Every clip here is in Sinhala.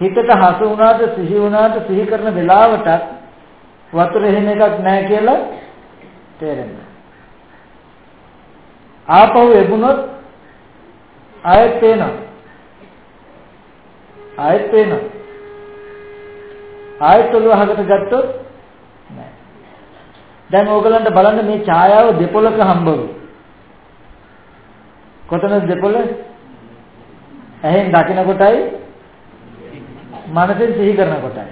හිතට හසු වුණාට සිහි වුණාට සිහි කරන වෙලාවටත් වතුර එහෙම එකක් නැහැ කියලා තේරෙනවා. ආපහු එබුණොත් ආයෙත් පේනවා. ආයෙත් පේනවා. ආයෙත් ඔළුව අහකට ගත්තොත් නෑ. දැන් ඕගලන්ට බලන්න මේ ඡායාව දෙපොලක හම්බ වෙයි. කොතනද දෙපොළ? ඇහෙන් දකින කොටයි මනසෙන් සිහි කරන කොටයි.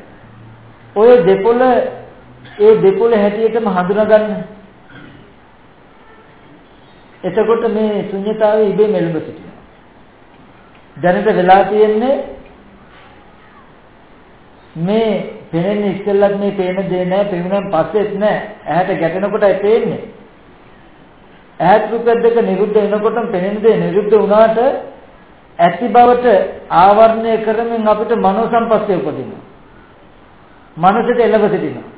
ඔය දෙපොළ ඒ දෙපොළ හැටියටම හඳුනාගන්න. එතකොට මේ ශුන්‍යතාවය ඉබේ මෙලඹ සිටිනවා. දැනට වෙලා තියෙන්නේ මේ පෙනෙන්නේ ඉස්සෙල්ලත් මේ පේන දේ නෑ පෙනුනන් පස්සෙත් නෑ ඇහැට ගැටෙනකොටයි පේන්නේ ඇහත් රූපයක් දෙක නිරුද්ධ වෙනකොටම පෙනෙන දේ නිරුද්ධ වුණාට ඇති බවට ආවරණය කරමින් අපිට මනෝ සංපස්සේ උපදිනවා මනසට එළව සිටිනවා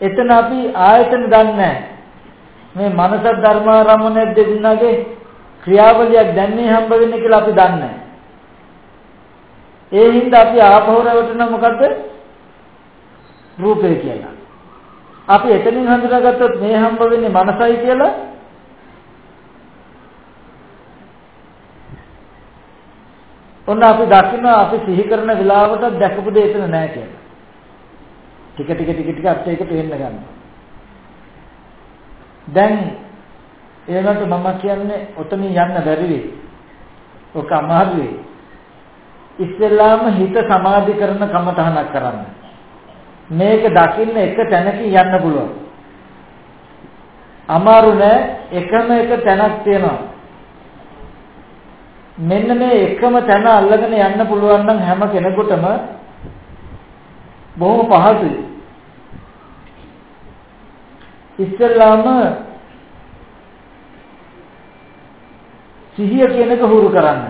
එතන අපි ආයතන දන්නේ මේ මනස ධර්මාරම්මණය දෙන්නාගේ ක්‍රියාවලියක් දැන්නේ හම්බ වෙන්නේ කියලා අපි දන්නේ ඒ හින්දා අපි ආපහු රැවටෙන මොකද්ද? රූපය කියලා. අපි එතනින් හඳුනාගත්තොත් මේ හම්බ වෙන්නේ මනසයි කියලා ඔන්න අපි දකින්න අපි සිහි කරන වෙලාවට දැකපු දෙය එතන නැහැ කියලා. ටික ටික ටික ටික අපිට ඒක පේන්න ගන්නවා. දැන් ඒකට මම කියන්නේ ඔතනින් යන්න බැරි වෙයි. ඔක අමාරු වෙයි. ඉස්සෙල්ලාම හිත සමාධි කරන කමතහනක් කරන්න. මේක දකින්න එක තැනකින් යන්න පුළුවන්. අමාරු නෑ එකම එක තැනක් තියෙනවා. මෙන්න මේ එකම තැන අල්ලගෙන යන්න පුළුවන් නම් හැම කෙනෙකුටම බොහොම පහසුයි. ඉස්සෙල්ලාම සිහිය කියන එක හුරු කරන්න.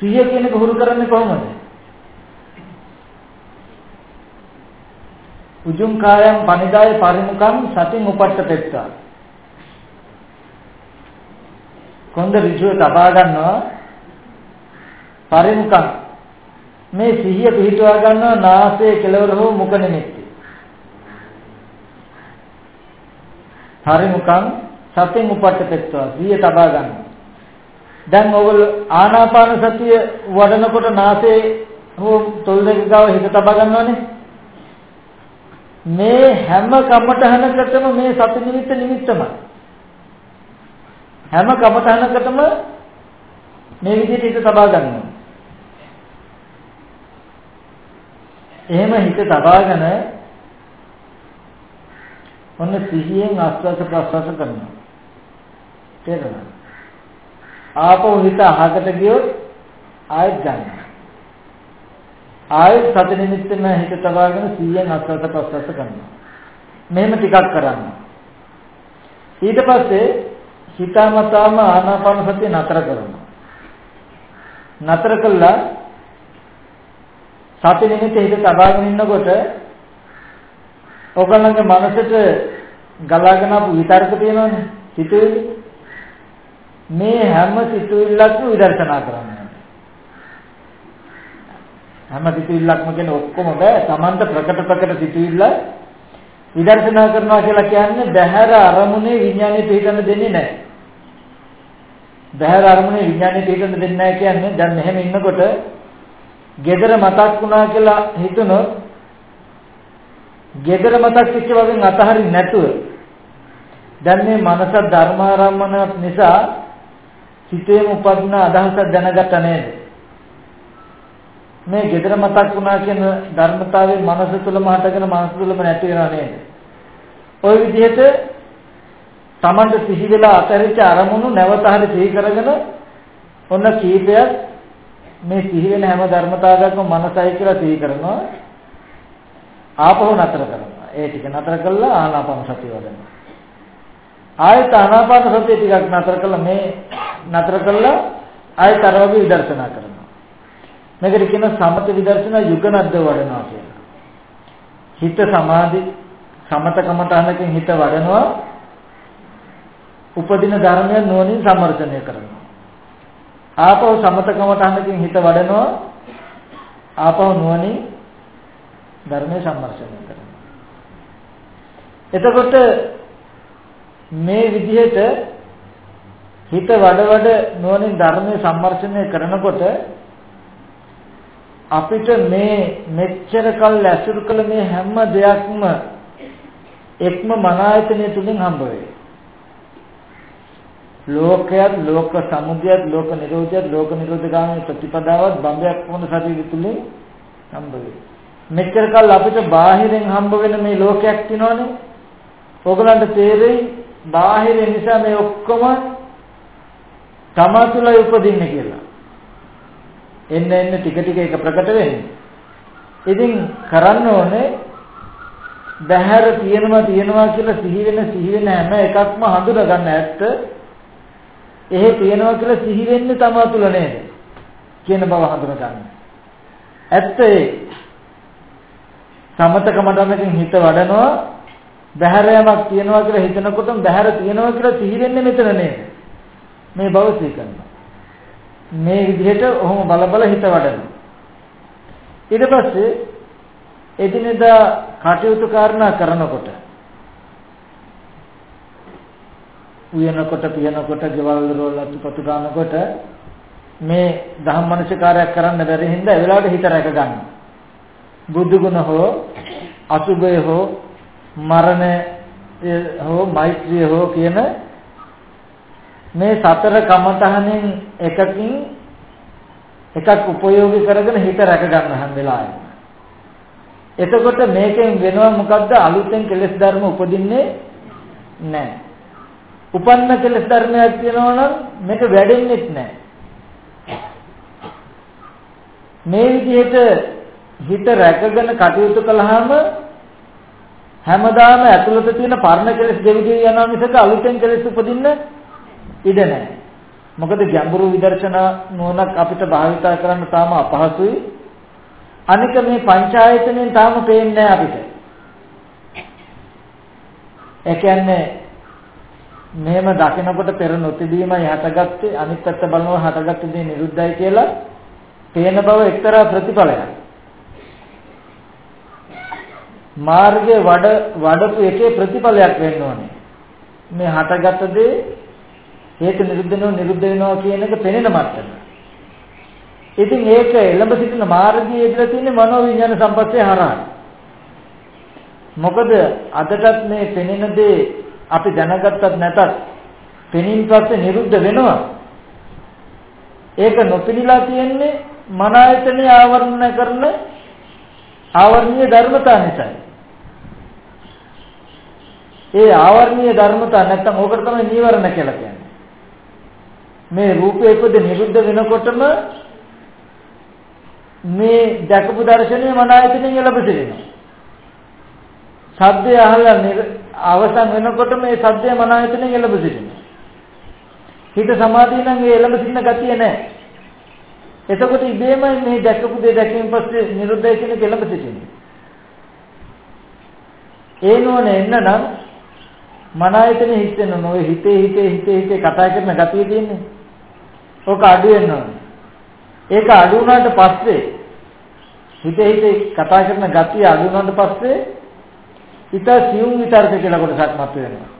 සිහිය කියන එක හුරු කරන්නේ කොහොමද? උජුං කායං පනිදාය පරිමුඛං සතින් උපට්ඨපෙත්තා. කොන්ද ඍජුව තබා ගන්නවා පරිමුඛං මේ සිහිය පිහිටුවා ගන්නවා නාසයේ කෙළවර හෝ මුඛ නිමිති. පරිමුඛං සතින් උපට්ඨපෙත්තා සිහිය තබා ගන්නවා. දැන් ඔයගොල්ලෝ ආනාපාන සතිය වඩනකොට නාසයේ හෝ තොල් දෙක ගාව හිත තබා ගන්නවනේ. මේ හැම කමඨහනකටම මේ සති නිමිත්ත නිමිත්තමයි. හැම කමඨහනකටම මේ විදිහට හිත තබා ගන්නවා. එහෙම හිත තබාගෙන ඔන්න සිහියෙන් ආස්වාද ප්‍රසවාස කරනවා. තේරෙනවද? ආපහු හිත අහකට ගියොත් ආයෙත් ගන්නවා. ආයෙත් සති නිමිත්තෙන් හිත තබාගෙන 100න් අස්වත පස්වත කරනවා. මෙහෙම ටිකක් කරන්න. ඊට පස්සේ හිතාමතාම ආනාපාන සතිය නතර කරනවා. නතර කළා සති නිමිත්තේ හිත තබාගෙන ඉන්නකොට ඔයගලගේ මනසට ගලාගෙන ආපු විතර්ක තියෙනවනේ. හිතුවේ මේ හැම සිතුවිල්ලක්ම විදර්ශනා කරන්න හැම සිතුවිල්ලක්ම කියන්නේ ඔක්කොම බෑ Tamanta ප්‍රකට ප්‍රකට සිතුවිල්ල විදර්ශනා කරනවා කියලා කියන්නේ බහැර අරමුණේ විඥානය පිළිගන්න දෙන්නේ නැහැ. බහැර අරමුණේ විඥානය පිළිගන්න දෙන්නේ නැහැ කියන්නේ දැන් මෙහෙම ඉන්නකොට gedara මතක් වුණා කියලා හිතුනොත් gedara මතක් වෙච්ච වගේ අතහරින්න නැතුව දැන් මේ මනස ධර්මාරම්මන නිසා හිතේම උපදින අදහසක් දැනගත්ත නේද? මේ gedara මතක් වුණා කියන ධර්මතාවයේ මනස තුලම හටගෙන මනස තුලම නැති වෙනා නේද? ওই විදිහට Tamanට සිහි වෙලා අතරිච්ච අරමුණු නැවත හරි සිහි කරගෙන ඔන්න කීපයක් මේ සිහි වෙන හැම ධර්මතාවයක්ම මනසයි කියලා සිහි කරනවා. ආපහු නතර කරනවා. ඒ ටික නතර කළා ආනාපාන සතිය වඩනවා. ආයත ආනාපාන සතිය ටිකක් නතර කළා. මේ නතර කළා ආයත අර වගේ විදර්ශනා කරනවා. මේකට කියන සමත විදර්ශනා යුගනද්ද වඩනවා කියලා. හිත සමාධි සමතකමතහනකින් හිත වඩනවා. උපදින ධර්මයන් නුවණින් සම්වර්ධනය කරනවා. ආපහු සමතකමතහනකින් හිත වඩනවා ආපහු නුවණින් ධර්මයේ සම්මර්ෂණය කරනවා. එතකොට මේ විදිහට හිත වඩ වඩ නුවණින් ධර්මයේ සම්මර්ෂණය කරනකොට අපිට මේ මෙච්චර කල් ඇසුරු කළ මේ හැම දෙයක්ම එක්ම මන ආයතනය තුලින් හම්බ වෙයි. ලෝකයක් ලෝක සමුදයත් ලෝක නිරෝධයත් ලෝක නිරෝධගාමී ප්‍රතිපදාවත් බම්බයක් වුණ ශරීරය තුලින් හම්බ වෙයි. මෙච්චර කල් අපිට බාහිරෙන් හම්බ වෙන මේ ලෝකයක් තියෙනවනේ. ඕගලන්ට තේරෙයි බාහිර නිසා මේ ඔක්කොම තමා තුළයි උපදින්නේ කියලා. එන්න එන්න ටික ටික ඒක ප්‍රකට වෙන්නේ. ඉතින් කරන්න ඕනේ බහැර තියෙනවා තියෙනවා කියලා සිහි වෙන සිහි වෙන හැම එකක්ම හඳුනා ගන්න ඇත්ත. එහෙ තියෙනවා කියලා සිහි වෙන්නේ තමා තුළ නේද? කියන බව හඳුනා ගන්න. ඇත්ත ඒ. සමතකමඩමකින් හිත වඩනවා බහැර යමක් තියෙනවා කියලා හිතනකොටම බහැර තියෙනවා කියලා සිහි වෙන්නේ මෙතන නේද? මේ බව සිහි කරනවා. මේ විදිහට ඔහොම බල බල හිත වඩනවා. ඊට පස්සේ එදිනෙදා කටයුතු කරනා කරනකොට උයනකොට පියනකොට ගෙවල් වල අතුපතු ගන්නකොට මේ ධම්මනසිකාරයක් කරන්න බැරි හින්දා ඒ වෙලාවට හිත රැක ගන්නවා. බුදු ගුණ හෝ අසුභය හෝ මරණය හෝ මෛත්‍රිය හෝ කියන මේ සතර කමතහනෙන් එකකින් එකක් උපයෝගී කරගෙන හිත රැක ගන්න හැම වෙලාවෙම. එතකොට මේකෙන් වෙනවා මොකද්ද අලුතෙන් කෙලෙස් ධර්ම උපදින්නේ නැහැ. උපන්න කෙලෙස් ධර්මයක් තියෙනවා නම් මේක වැඩෙන්නේ නැහැ. මේ විදිහට හිත රැකගෙන කටයුතු කළාම හැමදාම ඇතුළත තියෙන පරණ කෙලෙස් දෙවිදී යනවා මිසක අලුතෙන් කෙලෙස් උපදින්න ඉඩ නැහැ. මොකද ගැඹුරු විදර්ශනා නුවණක් අපිට භාවිතා කරන්න තාම අපහසුයි. අනික මේ පංචායතනෙන් තාම පේන්නේ අපිට. ඒ කියන්නේ මෙහෙම දකිනකොට පෙර නොතිබීමයි හටගත්තේ අනිත් පැත්ත බලනවා හටගත්ත දේ නිරුද්ධයි කියලා පේන බව එක්තරා ප්‍රතිඵලයක්. මාර්ගයේ වඩ වඩපු එකේ ප්‍රතිඵලයක් වෙන්න ඕනේ. මේ හටගත්ත දේ හේතු නිරුද්ධ වෙනවා නිරුද්ධ වෙනවා කියන එක පෙනෙන මට්ටම. ඉතින් ඒක එළඹ සිටින මාර්ගයේ ඉඳලා තියෙන්නේ මනෝ විඥාන සම්පස්සේ හරහා. මොකද අදටත් මේ පෙනෙන දේ අපි දැනගත්තත් නැතත් පෙනීම පස්සේ නිරුද්ධ වෙනවා. ඒක නොපිළිලා තියෙන්නේ මන ආයතනය ආවරණය කරන ආවර්ණීය ධර්මතා නිසායි. ඒ ආවර්ණීය ධර්මතා නැත්තම් ඕකට තමයි නීවරණ කියලා කියන්නේ. මේ රූපේ ඉපද නිරුද්ධ වෙනකොටම මේ දැකපු දර්ශනය මන ආයතනයෙන් ලැබ සිටිනවා. සද්දය අහලා අවසන් වෙනකොට මේ සද්දය මන ආයතනයෙන් ලැබ සිටිනවා. හිත සමාධිය නම් ඒ එළඹ සිටින ගතිය නැහැ. එතකොට ඉබේම මේ දැකපු දේ දැකීම පස්සේ නිරුද්ධය කියන කෙලඹ සිටින්නේ. ඒ නෝන එන්න නම් මන ආයතනෙ හිතෙන්න නොවේ හිතේ හිතේ හිතේ හිතේ කතා කරන ගතිය තියෙන්නේ. ඕක අඩු වෙන්න ඕනේ. ඒක අඩු වුණාට පස්සේ හිතේ හිතේ කතා කරන ගතිය අඩු වුණාට පස්සේ හිත සියුම් විතරක කියලා කොටසක් මත වෙනවා.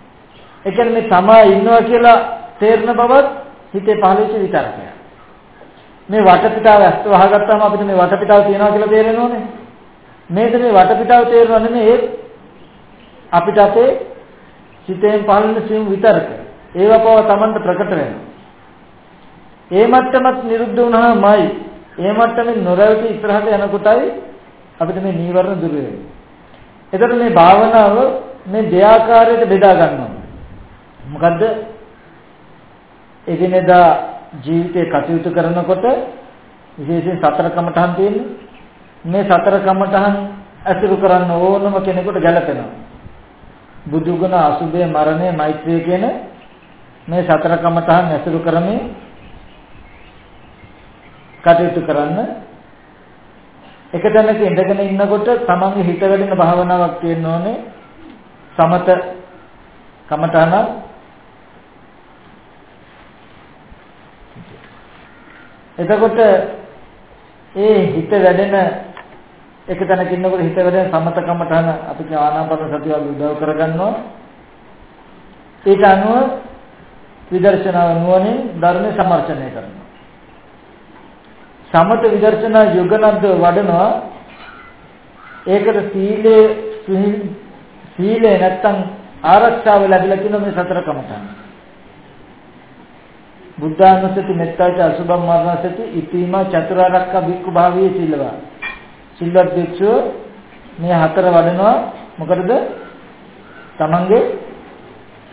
ඒ කියන්නේ මේ තමා ඉන්නවා කියලා තේරෙන බවත් හිතේ පහළච්ච විතරකයක්. මේ වටපිටාව ඇස්ත වහගත්තාම අපිට මේ වටපිටාව තියනවා කියලා තේරෙනවනේ. මේක මේ වටපිටාව තේරෙනව නෙමෙයි අපිට අපේ සිතෙන් පහළන සියුම් විතරක. ඒව පව Tamanට ප්‍රකට වෙනවා. ඒ මට්ටමත් නිරුද්ධ වුණාමයි ඒ මට්ටමෙන් නොරැවටි ඉස්සරහට යනකොටයි අපිට මේ නීවරණ දුර වෙන්නේ. එතකොට මේ භාවනාව මේ දෙආකාරයට බෙදා ගන්නවා. මොකද්ද? එදිනෙදා ජීවිතේ කටයුතු කරනකොට විශේෂයෙන් සතර කමඨහන් තියෙන්නේ. මේ සතර කමඨහන් අසුරු කරන්න ඕනම කෙනෙකුට ගැලපෙනවා. බුදුගුණ අසුභය මරණය මෛත්‍රිය කියන මේ සතර කමඨහන් අසුරු කරමින් කටයුතු කරන්න එක තැනක ඉඳගෙන ඉන්නකොට තමන්ගේ හිත වැඩෙන භාවනාවක් තියෙන්න ඕනේ සමත කමඨහන එතකොට ඒ හිත වැඩෙන එක තැනක ඉන්නකොට හිත වැඩෙන සමතකමටහන අපි ආනාපාන සතිය වගේ උදව් කරගන්නවා. ඒක අනුව විදර්ශනාව නුවණින් ධර්ම සමර්ථනය කරනවා. සමත විදර්ශනා යුගනද්ද වඩනවා ඒකට සීලේ සීලේ නැත්තම් ආරක්ෂාව ලැබිලා තියෙන මේ සතර කමතන. බුද්ධානුස්සති මෙත්තාච අසුභම් මරණසති ඉතිම චතුරාර්යක බික්කු භාවයේ සීලවා. සිල්වත් භික්ෂුව මේ හතර වඩනවා මොකටද? තමන්ගේ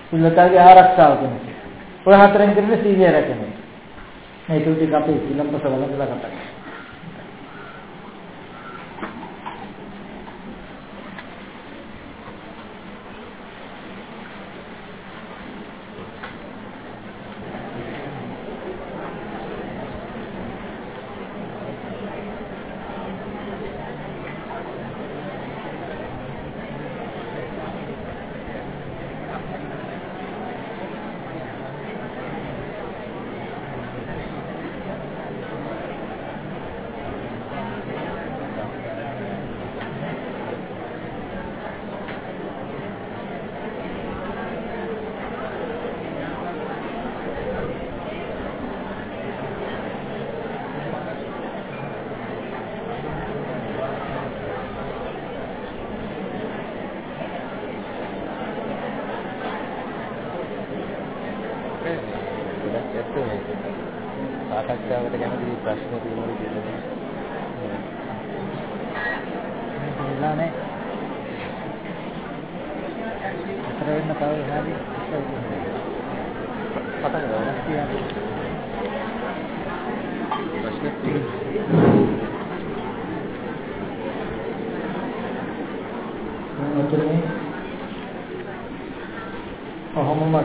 සිල්වතාගේ ආරක්ෂාව කෙනෙක්. ඔය හතරෙන් කරන්නේ සීලය රැකෙන. මේ ටික අපේ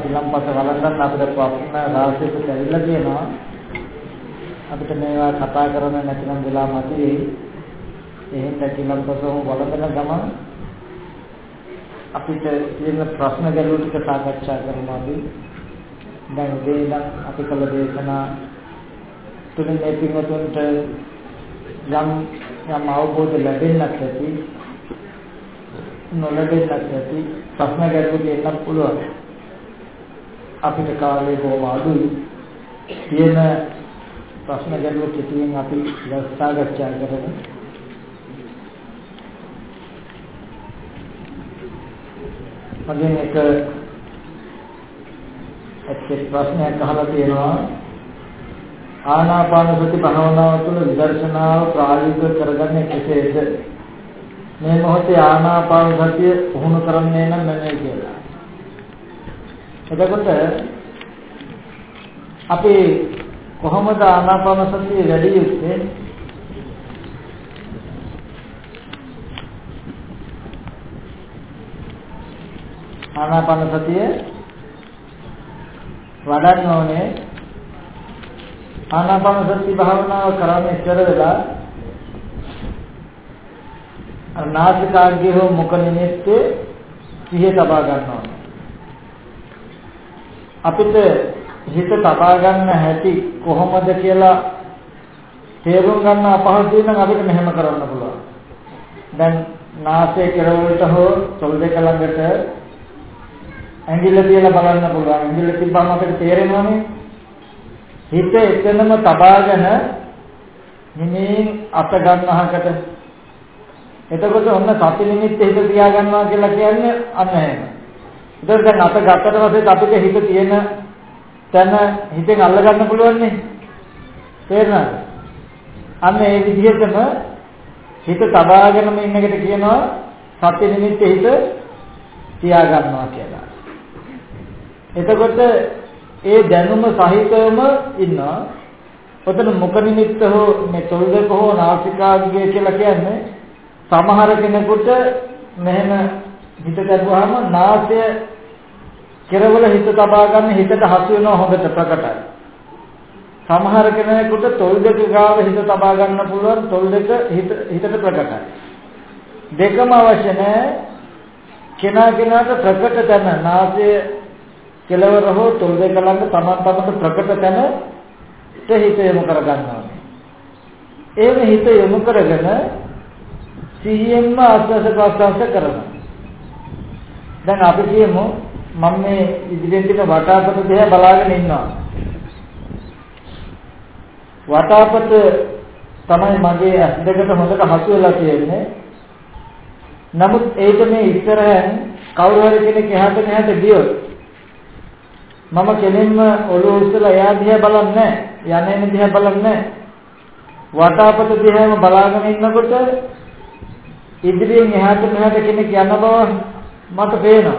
සිලම්බස වලදලා කතා කරනවා. කතා කරන්න නැතිනම් වෙලා මතුවේ. එහෙන් දැකිලම්පසම වළඳන ගමන් අපිට තියෙන ප්‍රශ්න ගැටලු ටික සාකච්ඡා කරනවා අපි. දැන් උදේ ඉඳන් අපි කළ දේශනා තුලින් මේ පින්වතුන්ට යම් යම් අවබෝධ ලැබෙන්නත් ඇති නොලැබෙන්නත් ඇති ප්‍රශ්න ගැටලු දෙන්නත් පුළුවන්. අපිට කාලේ බොහොම අඩුයි. තියෙන ප්‍රශ්න ගැටලු කෙටියෙන් අපි සාකච්ඡා කරමු. මගෙන් එක එක්ක ප්‍රශ්නයක් අහලා තියෙනවා ආනාපාන සති භාවනාව තුළ විදර්ශනාව ප්‍රායෝගික කරගන්නේ කෙසේද? මේ මොහොතේ ආනාපාන සතිය පුහුණු කරන්නේ නම් නැහැ කියලා. එතකොට අපි කොහොමද ආනාපාන සතිය වැඩි යුත්තේ? ආනාපාන සතිය වඩන්න ඕනේ ආනාපාන සති භාවනාව කරන්නේ ඉස්සර වෙලා අනාසිකාග්ගේ හෝ මුඛ නිමිත්තේ සිහිය තබා ගන්නවා අපිට හිත තබා ගන්න හැටි කොහොමද කියලා තේරුම් ගන්න අපහසුයි නම් අපිට මෙහෙම කරන්න පුළුවන්. දැන් නාසයේ කෙරවලට හෝ තොල් දෙක ළඟට ඇඟිල්ල තියලා බලන්න පුළුවන්. ඇඟිල්ල තිබ්බම අපිට තේරෙනවනේ. හිත එතනම තබාගෙන හිමින් අත ගන්නහකට එතකොට ඔන්න සති නිමිත්ත හිත තියා ගන්නවා කියලා කියන්නේ අන්න එහෙම. ඒතර දැන් අත ගත්තට පස්සේ අපිට හිත තියෙන තැන හිතෙන් අල්ල ගන්න පුළුවන් නේ. තේරෙනවද? අන්න ඒ විදිහටම හිත තබාගෙනම ඉන්න එකට කියනවා සත්‍ය නිමිත්ත හිත තියා ගන්නවා කියලා. එතකොට ඒ දැනුම සහිතවම ඉන්නවා. ඔතන මුඛ නිමිත්ත හෝ මේ තොල්දක හෝ නාසිකාග්‍රය කියලා කියන්නේ සමහර කෙනෙකුට මෙහෙම හිත දැරුවාම නාසය කෙරවල හිත තබා ගන්න හිතට හසු වෙනවා හොඳට ප්‍රකටයි. සමහර කෙනෙකුට තොල් දෙක ගාව හිත තබා ගන්න පුළුවන් තොල් දෙක හිත හිතට ප්‍රකටයි. දෙකම අවශ්‍ය නැහැ. කෙනා කෙනාට ප්‍රකට තැන නාසය කෙලවර හෝ තොල් දෙක ළඟ තමන් තමන්ට ප්‍රකට තැන හිත යොමු කර ගන්නවා. එහෙම හිත යොමු කරගෙන සිහියෙන්ම ආස්වාද ප්‍රාස්වාස කරනවා. දැන් අපි කියමු මම මේ ඉදිරියෙන් තියෙන වටාපත දිහා බලාගෙන ඉන්නවා. වටාපත තමයි මගේ ඇස් දෙකට හොඳට හසු වෙලා තියෙන්නේ. නමුත් ඒක මේ ඉස්සරහෙන් කවුරු හරි කෙනෙක් එහාට මෙහාට ගියොත් මම කෙලින්ම ඔළුව උස්සලා එයා දිහා බලන්නේ නැහැ. යන්නේ දිහා බලන්නේ නැහැ. වටාපත දිහාම බලාගෙන ඉන්නකොට ඉදිරියෙන් එහාට මෙහාට කෙනෙක් යන බව මට පේනවා.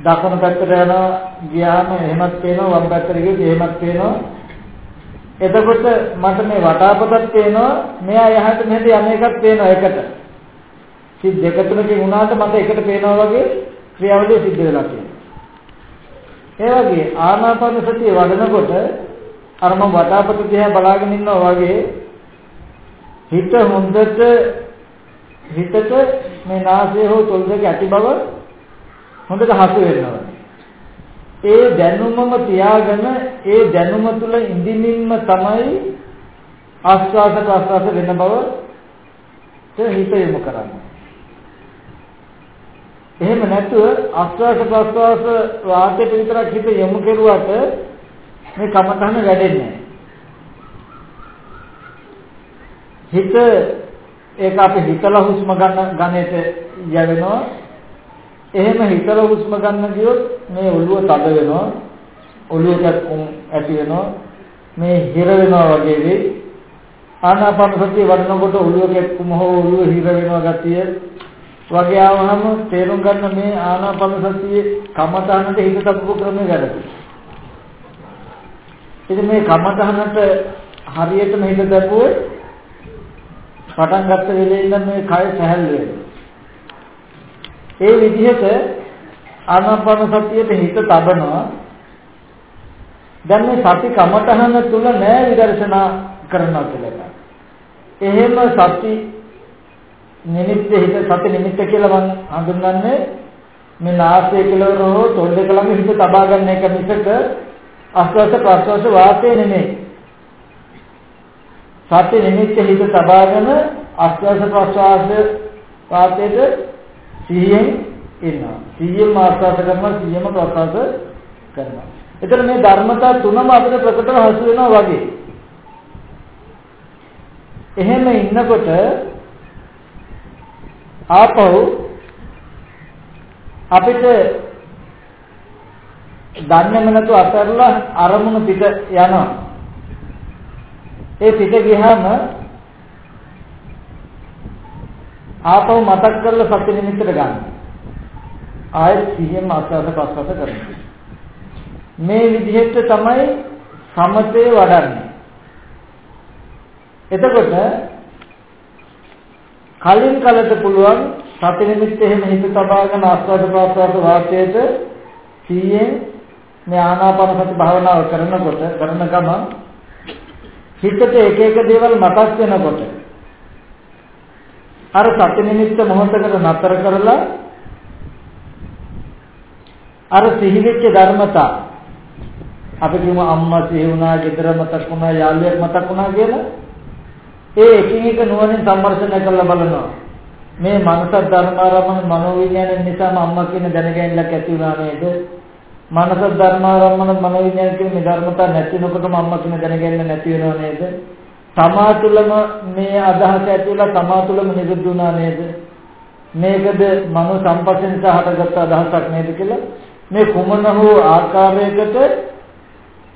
දකුණු පැත්තට යනවා ගියාම එහෙමත් පේනවා වම් පැත්තට ගියොත් එහෙමත් පේනවා. එතකොට මට මේ වටාපතක් පේනවා මෙයා එහාට මෙහාට යන එකක් පේනවා එකට. සිත් දෙක තුනකින් වුණාට මට එකට පේනවා වගේ ක්‍රියාවලිය සිද්ධ වෙලා තියෙනවා. ඒ වගේ ආනාපාන සතිය වඩනකොට අර මම වටාපත දිහා බලාගෙන ඉන්නවා වගේ හිත හොඳට හිතට මේ නාසය හෝ තොල් දෙක ඇති බව හොඳට හසු වෙනවා. ඒ දැනුමම තියාගෙන ඒ දැනුම තුල ඉඳින්මින්ම තමයි ආස්වාද ප්‍රසවාස වෙන බව හිත යොමු කරන්නේ. එහෙම නැතුව ආස්වාද ප්‍රසවාස වාතයට විතරක් හිත යොමු කරුවට මේ කමතහන වැඩෙන්නේ හිත ඒක අපි හිතලා හුස්ම ගන්න ගණයට යවෙනවා. එහෙම හිතලා හුස්ම ගන්න ගියොත් මේ ඔළුව තද වෙනවා. ඔළුව කැක්කුම් ඇති වෙනවා. මේ හිර වෙනවා වගේ වෙයි. ආනාපාන සතිය වඩනකොට ඔළුව කැක්කුම හෝ ඔළුව හිර වෙනවා ගතිය වගේ ආවහම තේරුම් ගන්න මේ ආනාපාන සතියේ කමතහනට හිත තබපු ක්‍රමය වැඩි ඉතින් මේ කමතහනට හරියටම හිත දැපුවොත් පටන් ගත්ත වෙලේ ඉඳන් මේ කය සැහැල්ලු වෙනවා. ඒ විදිහට ආනාපාන සතියේ හිත තබනවා. දැන් මේ සති කමතහන තුල නෑ විදර්ශනා කරනවා කියලා. එහෙම සති නිමිත්ත හිත සති නිමිත්ත කියලා මම හඳුන්වන්නේ මේ නාසය කෙලවර හෝ තොල් දෙක ළඟ හිත තබා ගන්න එක මිසක ආස්වාස ප්‍රස්වාස වාතේ නෙමෙයි. සත්‍ය නිමිත්ත හිත තබාගෙන ආස්වාස ප්‍රස්වාස වාතේට සිහියෙන් ඉන්නවා. සිහියෙන් ආස්වාස කරනවා සිහියෙන් ප්‍රස්වාස කරනවා. එතන මේ ධර්මතා තුනම අපිට ප්‍රකටව හසු වෙනවා වගේ. එහෙම ඉන්නකොට ආපහු අපිට දන්නේම නැතුව අතහැරලා අරමුණු පිට යනවා. ඒ පිට ගියාම ආපහු මතක් කරලා සත්‍ය නිමිත්තට ගන්න. ආයෙත් සිහියෙන් ආස්වාද ප්‍රසවාස කරනවා. මේ විදිහට තමයි සමතේ වඩන්නේ. එතකොට කලින් කලට පුළුවන් සති නිමිත්ත එහෙම හිත තබාගෙන ආස්වාද ප්‍රසවාස වාක්‍යයට සිහියෙන් මේ ආනාපාන සති භාවනාව කරනකොට කරන ගමන් හිතට එක එක දේවල් මතක් වෙනකොට අර සති නිමිත්ත මොහොතකට නතර කරලා අර සිහිවෙච්ච ධර්මතා අපි කියමු අම්මා සිහි වුණා, ගෙදර මතක් වුණා, යාළුවෙක් මතක් වුණා කියලා ඒ එකින් එක නුවණින් සම්මර්ෂණය කරලා බලනවා. මේ මනස ධර්මාරම්මන මනෝවිඥානය නිසාම අම්මා කියන දැනගැනිල්ලක් ඇති වුණා නේද? මනස ධර්මාරම්මන මනෝවිඥාන කියන මේ ධර්මතා නැතිනකොටම අම්මා කියන දැනගැනෙන්න නැති වෙනව නේද? තමා තුළම මේ අදහස ඇතිවලා තමා තුළම නිරුද්ධ වුණා නේද? මේකද මනෝ සම්පස්සේ නිසා හටගත්ත අදහසක් නේද කියලා මේ කුමන හෝ ආකාරයකට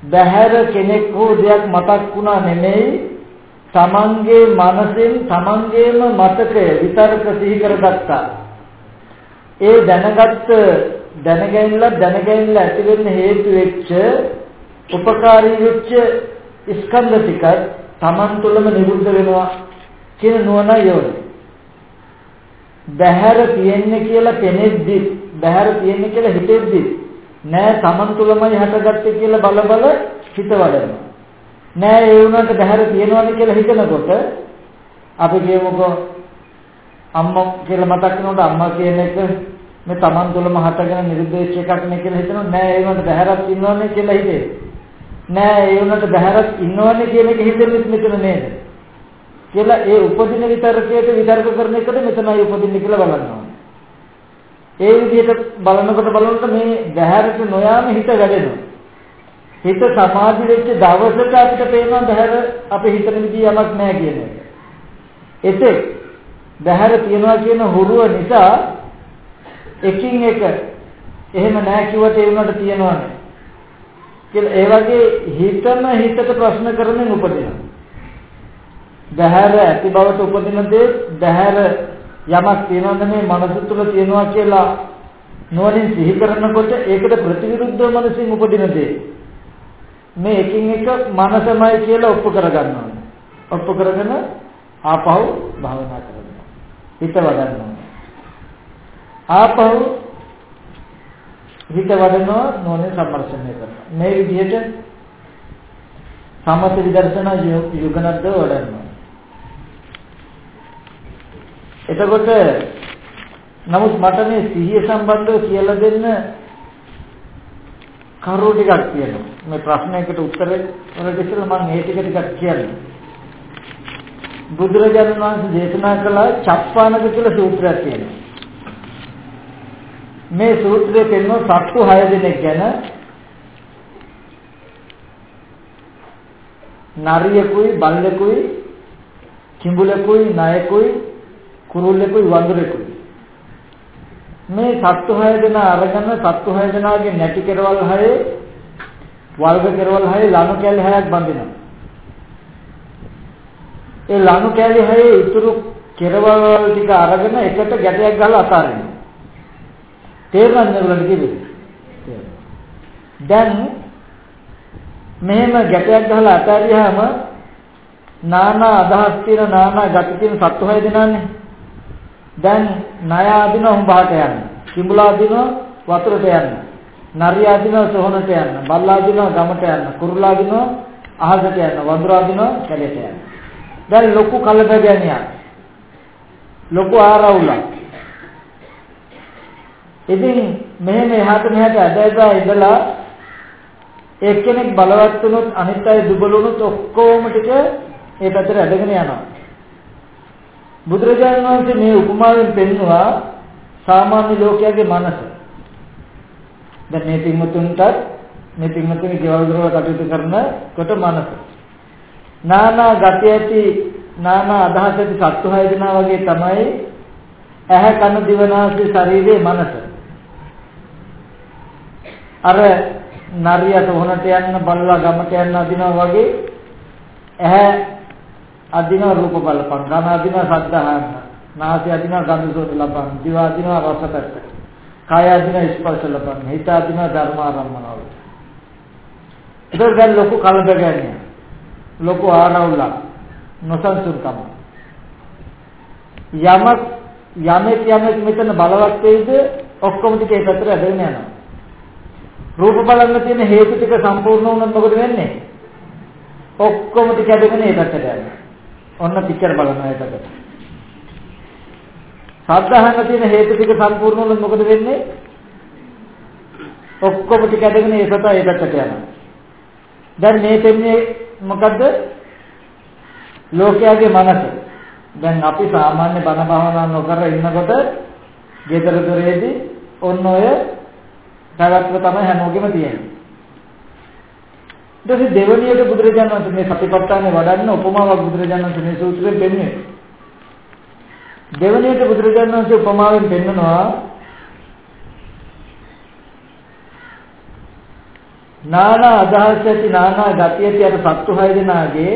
බහැර කෙනෙක් හෝ දෙයක් මතක් වුණා නෙමෙයි තමන්ගේ මනසෙන් තමන්ගේම මතකය විතරක සිහි කරගත්තා. ඒ දැනගත්ත දැනගැනලා දැනගැනලා ඇති වෙන්න හේතු වෙච්ච උපකාරී වෙච්ච ස්කන්ධ ටික Taman තුළම නිරුද්ධ වෙනවා කියන නුවණ යෝනි. බහැර තියෙන්නේ කියලා පෙනෙද්දි බහැර තියෙන්නේ කියලා හිතෙද්දි නෑ Taman තුළමයි හටගත්තේ කියලා බල බල හිත වඩනවා. නෑ ඒ වුණාට බහැර තියෙනවද කියලා හිතනකොට අපි කියමුකෝ අම්මා කියලා මතක් වෙනකොට අම්මා කියන එක මේ Taman තුලම හටගෙන නිරුද්ධ වෙච්ච එකක් නේ කියලා හිතනවා නෑ ඒ වුණාට බහැරක් ඉන්නවනේ කියලා හිතේ. නෑ ඒ උනට බහැරක් ඉන්නවන්නේ කියන එක හිතෙන්නේ මෙතන නේද? කියලා ඒ උපදින විතරකයට විතර්ක කරන එකට මෙතනයි උපදින්නේ කියලා බලනවා. ඒ විදිහට බලනකොට බලනකොට මේ බහැරට නොයාම හිත වැඩෙනවා. හිත සමාධි වෙච්ච දවසක අපිට පේනවා බහැර අපේ හිතන විදිහ යමක් නැහැ කියන එක. එතෙක් බහැර තියනවා කියන හුරුව නිසා එකින් එක එහෙම නැහැ කිව්වට ඒ උනට තියනවානේ. කියලා ඒ වගේ හිතන හිතට ප්‍රශ්න කරමින් උපදිනවා. බහැර ඇති බවට උපදින දේ බහැර යමක් තියෙනවද මේ මනස තුල තියෙනවා කියලා නුවණින් සිහි කරනකොට ඒකට ප්‍රතිවිරුද්ධව මනසින් උපදින දේ මේ එකින් එක මනසමයි කියලා ඔප්පු කරගන්නවා. ඔප්පු කරගෙන ආපහු භාවනා කරනවා. හිත වඩනවා. ආපහු හිත වඩනවා නොනේ සම්මර්ෂණය කරනවා. මේ විදිහට සමථ විදර්ශනා යුගනද්ද වඩනවා. එතකොට නමුත් මට මේ සිහිය සම්බන්ධව කියලා දෙන්න කරුණු ටිකක් තියෙනවා. මේ ප්‍රශ්නයකට උත්තර වලට ඉස්සෙල්ලා මම මේ ටික ටිකක් කියන්නම්. බුදුරජාණන් වහන්සේ දේශනා කළ චප්පානක කියලා සූත්‍රයක් තියෙනවා. මේ සූත්‍රයේ පෙන්වන සත්තු 6 දෙනෙක් ගැන නරියකුයි බල්ලෙකුයි කිඹුලෙකුයි නයකුයි කුරුල්ලෙකුයි වඳුරෙකුයි මේ සත්තු 6 දෙනා අරගෙන සත්තු 6 දෙනාගේ නැටි කෙරවල් 6 වල්ග කෙරවල් 6 ලණු කැලි 6ක් බඳිනවා ඒ ලණු කැලි 6 ඉතුරු කෙරවල් ටික අරගෙන එකට ගැටයක් ගහලා අතාරිනවා තේරුණාද මේගොල්ලන්ට කිව්වේ? දැන් මෙහෙම ගැටයක් ගහලා අතාරියාම නානා අදහස් තියෙන නානා ගති තියෙන සත්තු හය දෙනානේ. දැන් ණය අදින උඹහට යන්න. කිඹුලා අදින වතුරට යන්න. නරිය අදින සොහනට යන්න. බල්ලා අදින ගමට යන්න. කුරුල්ලා අදින අහසට යන්න. වඳුරා අදින කැලේට යන්න. දැන් ලොකු කලබගැනියක්. ලොකු ආරවුලක්. ඉතින් මෙහෙම එහාට මෙහාට ඇදලා ඉඳලා එක්කෙනෙක් බලවත් වුණොත් අනිත් අය දුබල වුණොත් ඔක්කොම ටික ඒ පැත්තට ඇදගෙන යනවා. බුදුරජාණන් වහන්සේ මේ උපමාවෙන් පෙන්නවා සාමාන්‍ය ලෝකයාගේ මනස. දැන් මේ පින්මුතුන්ට මේ පින්මුතුන්ගේ ගෙවල් දොරවල් කටයුතු කරනකොට මනස. නානා ගති ඇති නානා අදහස් ඇති සත්තු හය දෙනා වගේ තමයි ඇහැ කන දිව නාසය ශරීරයේ මනස. අර නරියට උහුණට යන්න බල්ලා ගමට යන්න අදිනවා වගේ ඇහැ අදින රූප බලපං කන අදින ශබ්ද අහන්න නාසය අදින ගන්ධ සෝත ලබන දිව අදින රස පැත්ත. කාය අදින ස්පර්ශ ලබන හිත අදින ධර්ම ආරම්මනවල ඒක දැන් ලොකු කලබගන්නේ ලොකු ආරවුල නොසන්සුන්කම. යමක් යමෙක් යමෙක් මෙතන බලවත් වෙයිද ඔක්කොම ටික ඒ පැත්තට ඇදගෙන යනවා. රූප බලන්න තියෙන හේතු ටික සම්පූර්ණ වුණොත් මොකද වෙන්නේ? ඔක්කොම ටික ඇදගෙන ඒ පැත්තට යනවා. ඔන්න පික්චර් බලනවා ඒ පැත්තට. ශබ්ද අහන්න තියෙන හේතු ටික සම්පූර්ණ වුණොත් මොකද වෙන්නේ? ඔක්කොම ටික ඇදගෙන ඒ පැත්ත ඒ පැත්තට යනවා. දැන් මේ දෙන්නේ මොකද්ද? ලෝකයාගේ මනස. දැන් අපි සාමාන්‍ය බණ භාවනා නොකර ඉන්නකොට ගෙදර දොරේදී ඔන්න ඔය පැවැත්ම තමයි හැමෝගෙම තියෙන්නේ. ඊට පස්සේ දෙවණියට බුදුරජාණන් වහන්සේ මේ සතිපට්ඨානේ වඩන්න උපමාවක් බුදුරජාණන් වහන්සේ මේ සූත්‍රයෙන් දෙන්නේ. දෙවණියට බුදුරජාණන් වහන්සේ උපමාවෙන් පෙන්නනවා නානා අදහස් ඇති නානා ගති ඇති අර සත්තු හය දෙනාගේ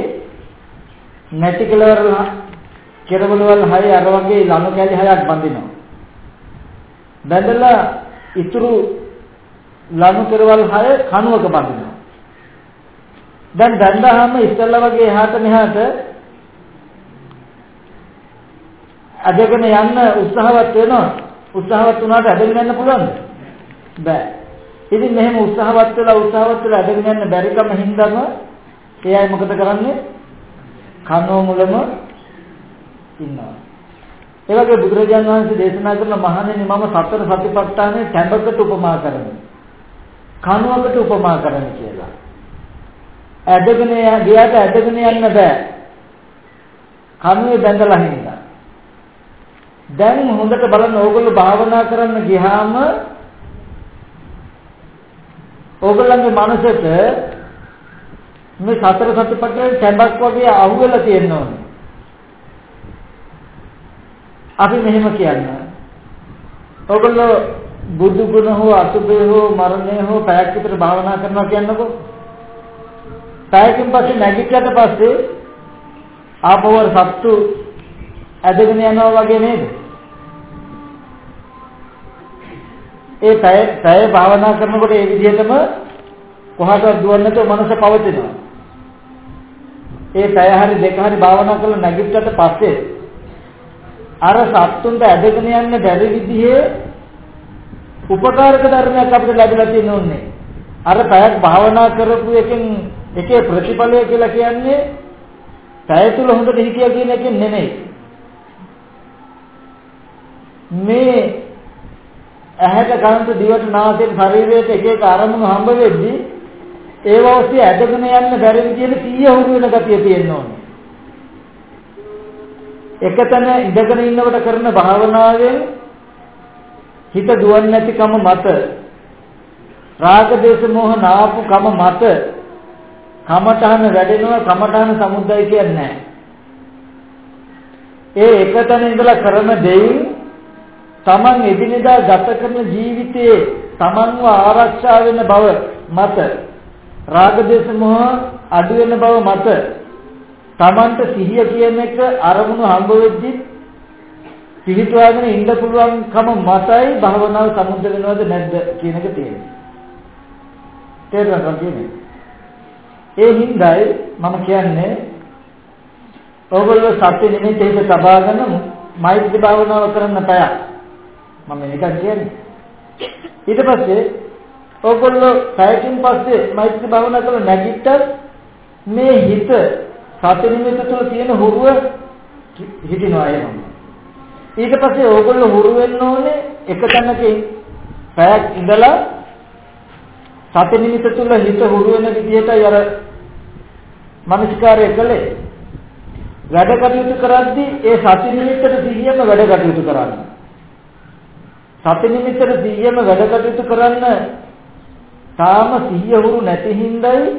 නැටි කෙලවර කෙරවලවල් හය අර වගේ ලනු කැලි හයක් බඳිනවා. බැඳලා ඉතුරු ලනු කෙරවල් 6 කණුවක බඳිනවා. දැන් දණ්ඩාම ඉස්සල්ලා වගේ එහාට මෙහාට අදගෙන යන්න උත්සාහවත් වෙනවා. උත්සාහවත් වුණාට අදගෙන යන්න පුළුවන්ද? බෑ. ඉතින් මෙහෙම උත්සාහවත් වෙලා උත්සාහවත් වෙලා අදගෙන යන්න බැරිකම හින්දාම ඒ අය මොකද කරන්නේ? කනෝ මුලම ඉන්නවා. ඒ වගේ බුදුරජාණන් වහන්සේ දේශනා කරන මහණෙනි මම සතර සතිපට්ඨානයේ තැඹකට උපමා කරනවා. කණුවකට උපමා කරන්න කියලා. ඇදගෙන ගියාට ඇදගෙන යන්න බෑ. කනුවේ බැඳලා හින්දා. දැන් හොඳට බලන්න ඕගොල්ලෝ භාවනා කරන්න ගියාම ඕගොල්ලන්ගේ මනසට මේ සතර සතිපට්ඨාන තැඹක් වගේ අහුවෙලා තියෙන්න ඕනේ. අපි මෙහෙම කියන්න. ඔයගොල්ලෝ බුදු ගුණ හෝ අසුභය හෝ මරණය හෝ පැයක් විතර භාවනා කරනවා කියන්නකෝ. පැයකින් පස්සේ නැගිට්ටට පස්සේ ආපවර සත්තු ඇදගෙන යනවා වගේ නේද? ඒ පැය පැය භාවනා කරනකොට ඒ විදිහටම කොහාටවත් දුවන්නේ නැතුව මනස පවතිනවා. ඒ පැය හරි දෙක හරි භාවනා කරලා නැගිට්ටට පස්සේ අර සත්තුන්ට ඇදගෙන යන්න බැරි විදිහේ උපකාරක ධර්මයක් අපිට ලැබිලා තියෙන්නේ. අර පැයක් භාවනා කරපු එකෙන් එකේ ප්‍රතිඵලය කියලා කියන්නේ පැය තුල හොඳට හිතියා කියන එකෙන් නෙමෙයි. මේ ඇහැට කනට දිවට නාසයට ශරීරයට එක එක අරමුණු හම්බ වෙද්දී ඒව ඔස්සේ ඇදගෙන යන්න බැරි විදිහට සිහිය හුරු වෙන ගතිය තියෙන්න ඕනේ. එකතන ඉඳගෙන ඉන්නකොට කරන භාවනාවෙන් හිත දුවන්නේ නැතිකම මත රාග දේශ මොහ නාපු කම මත කමඨහන වැඩෙනවා කමඨහන සමුද්දයි කියන්නේ නැහැ. ඒ එකතන ඉඳලා කරන දෙයින් Taman එදිනෙදා ගත කරන ජීවිතයේ Tamanව ආරක්ෂා වෙන බව මත රාග දේශ මොහ අඩු වෙන බව මත Tamanට සිහිය කියන එක අරමුණු හම්බ වෙද්දි පිළිතුවාගෙන ඉන්න පුළුවන්කම මතයි භවනාව සමුද්ද වෙනවද නැද්ද කියන එක තියෙන්නේ. තේරුණාද කියන්නේ? ඒ හින්දායි මම කියන්නේ ඕගොල්ලෝ සත්‍ය නිමිති හිත තබාගෙන මෛත්‍රී භාවනාව කරන්න බෑ. මම නිකන් කියන්නේ. ඊට පස්සේ ඕගොල්ලෝ පැයකින් පස්සේ මෛත්‍රී භාවනා කරලා නැගිට්ට මේ හිත සති නිමිත තුළ තියෙන හුරුව හිටිනවා එහෙම. ඊට පස්සේ ඕගොල්ලෝ හුරු වෙන්න ඕනේ එක තැනක පැයක් ඉඳලා සති නිමිත තුළ හිත හුරු වෙන විදිහටයි අර මනස්කාරය කළේ. වැඩ කටයුතු කරද්දී ඒ සති නිමිත්තට සිහියම වැඩ කටයුතු කරන්න. සති නිමිත්තට සිහියම වැඩ කටයුතු කරන්න තාම සිහිය හුරු නැති හින්දායි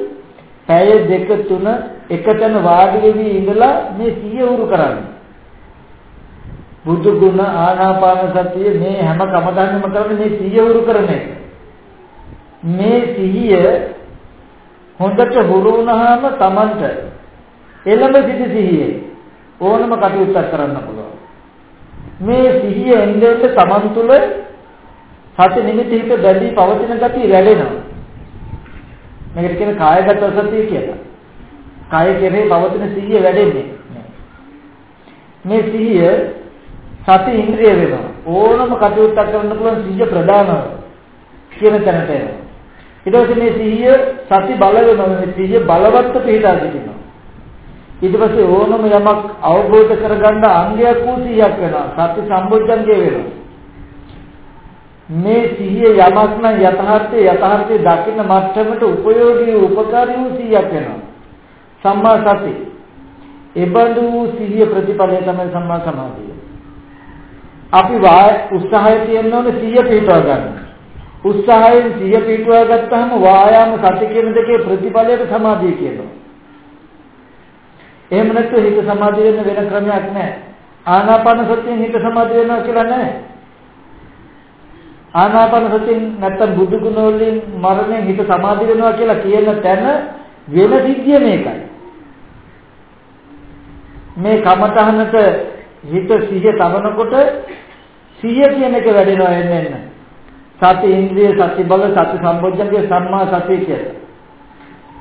පැය දෙක තුන එකතැන වාඩි වෙවි ඉඳලා මේ සිහිය උරු කරන්නේ. බුදු ගුණ ආනාපාන සතිය මේ හැම කමදන්නම කරන්නේ මේ සිහිය උරු කරන එක. මේ සිහිය හොඳට හුරු වුණාම Tamanට එළඹ සිටි සිහියේ ඕනම කටයුත්තක් කරන්න පුළුවන්. මේ සිහිය එන්නේ Taman තුල සති නිමිති හිත බැඳී පවතින ගතිය වැඩෙනවා. මේකට කියන කායගත සතිය කියලා. කය කෙරේ පවතින සිහිය වැඩෙන්නේ. මේ සිහිය සති ඉන්ද්‍රිය වෙනවා. ඕනම කටයුත්තක් කරන්න පුළුවන් සිහිය ප්‍රධානව කියන තැනට එනවා. ඊට පස්සේ මේ සිහිය සති බල වෙනවා. මේ සිහිය බලවත් පිටා සිටිනවා. ඊට පස්සේ ඕනම යමක් අවබෝධ කරගන්න අංගයක් වූ සිහියක් වෙනවා. සති සම්බොජ්ජංගේ වෙනවා. මේ සිහිය යමක් නම් යථාර්ථයේ යථාර්ථයේ දකින්න මට්ටමට උපයෝගී උපකාරී වූ සිහියක් වෙනවා. සම්මා සති. ඒබඳු සිහිය ප්‍රතිපලය තමයි සම්මා සමාධිය. අපි උත්සාහය තියෙන්න ඕනේ සිහිය පිටව ගන්න. උත්සාහයෙන් සිහිය පිටව ගත්තාම වායාම සති කියන දෙකේ ප්‍රතිපලයට සමාධිය කියනවා. එහෙම නැත්නම් හිත සමාධිය වෙන වෙන ක්‍රමයක් නැහැ. ආනාපාන සතියෙන් හිත සමාධිය වෙනවා කියලා නැහැ. ආනාපාන සතියෙන් නැත්තම් බුදු ගුණ වලින් මරණයෙන් හිත සමාධි වෙනවා කියලා කියන තැන වෙන සිද්ධිය මේකයි. මේ කමතහනට හිත සිහිය තබනකොට සිහිය කියන එක වැඩෙනවා එන්න එන්න. සති ඉන්ද්‍රිය සති බල සති සම්බොජ්ජංගේ සම්මා සතිය කියලා.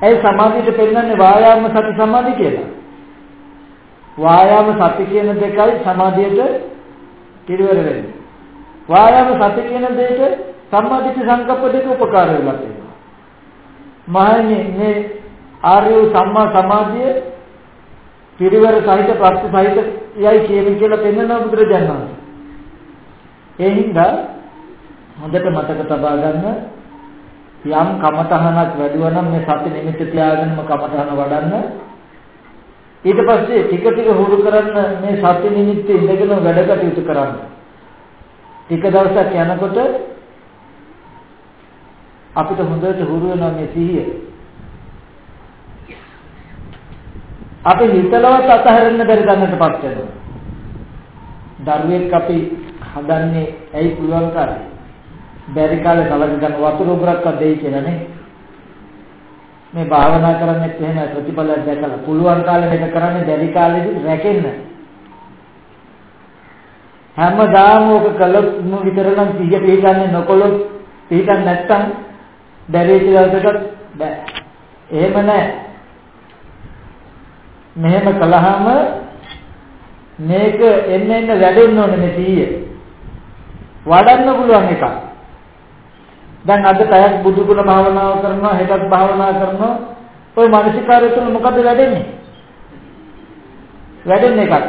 ඒ සමාධියට පෙන්වන්නේ වායාම සති සමාධි කියලා. වායාම සති කියන දෙකයි සමාධියට පිළිවෙල වෙන්නේ. වායාම සති කියන දෙයට සම්මාදිට සංකප්ප දෙක උපකාර වෙලා තියෙනවා. මහන්නේ මේ ආර්ය සම්මා සමාධිය පිරිවර සහිත ප්‍රත්‍ය සහිත යයි කියන කියලා පෙන්වන බුදුරජාණන් වහන්සේ. ඒ හින්දා හොඳට මතක තබා ගන්න. යම් කමතහනක් වැඩුවා නම් මේ සති නිමිත්ත තියාගෙනම කමතහන වඩන්න. ඊට පස්සේ ටික ටික හුරු කරන්න මේ සති නිමිත්ත ඉඳගෙන වැඩ කටයුතු කරන්න. ටික දවසක් යනකොට අපිට හොඳට හුරු වෙනවා මේ සිහිය. අපි හිතලවත් අතහරින්න බැරි තැනකටපත් වෙනවා. දරුවෙක් අපි හදන්නේ ඇයි පුළුවන් කරන්නේ බැරි කාලේ කලක ගන්න වතුර උගරක්වත් දෙයි කියලා නේ. මේ භාවනා කරන්නේත් එහෙම ප්‍රතිඵලයක් දැකලා පුළුවන් කාලේ මේක කරන්නේ බැරි කාලෙදි රැකෙන්න. හැමදාම ඔක කළොත් මු විතර නම් සිහිය පිළිගන්නේ නොකොළොත් පිළිගන්නේ නැත්තම් බැරි කියලාකට බෑ. එහෙම නැහැ. මෙහෙම කළාම මේක එන්න එන්න වැඩෙන්න ඕනේ මේ සිහිය. වඩන්න පුළුවන් එකක්. දැන් අද පැයක් බුදු ගුණ භාවනාව කරනවා හෙටත් භාවනා කරනවා. ওই මානසිකාරය තුළ මොකද වැඩෙන්නේ? වැඩෙන්නේ එකක්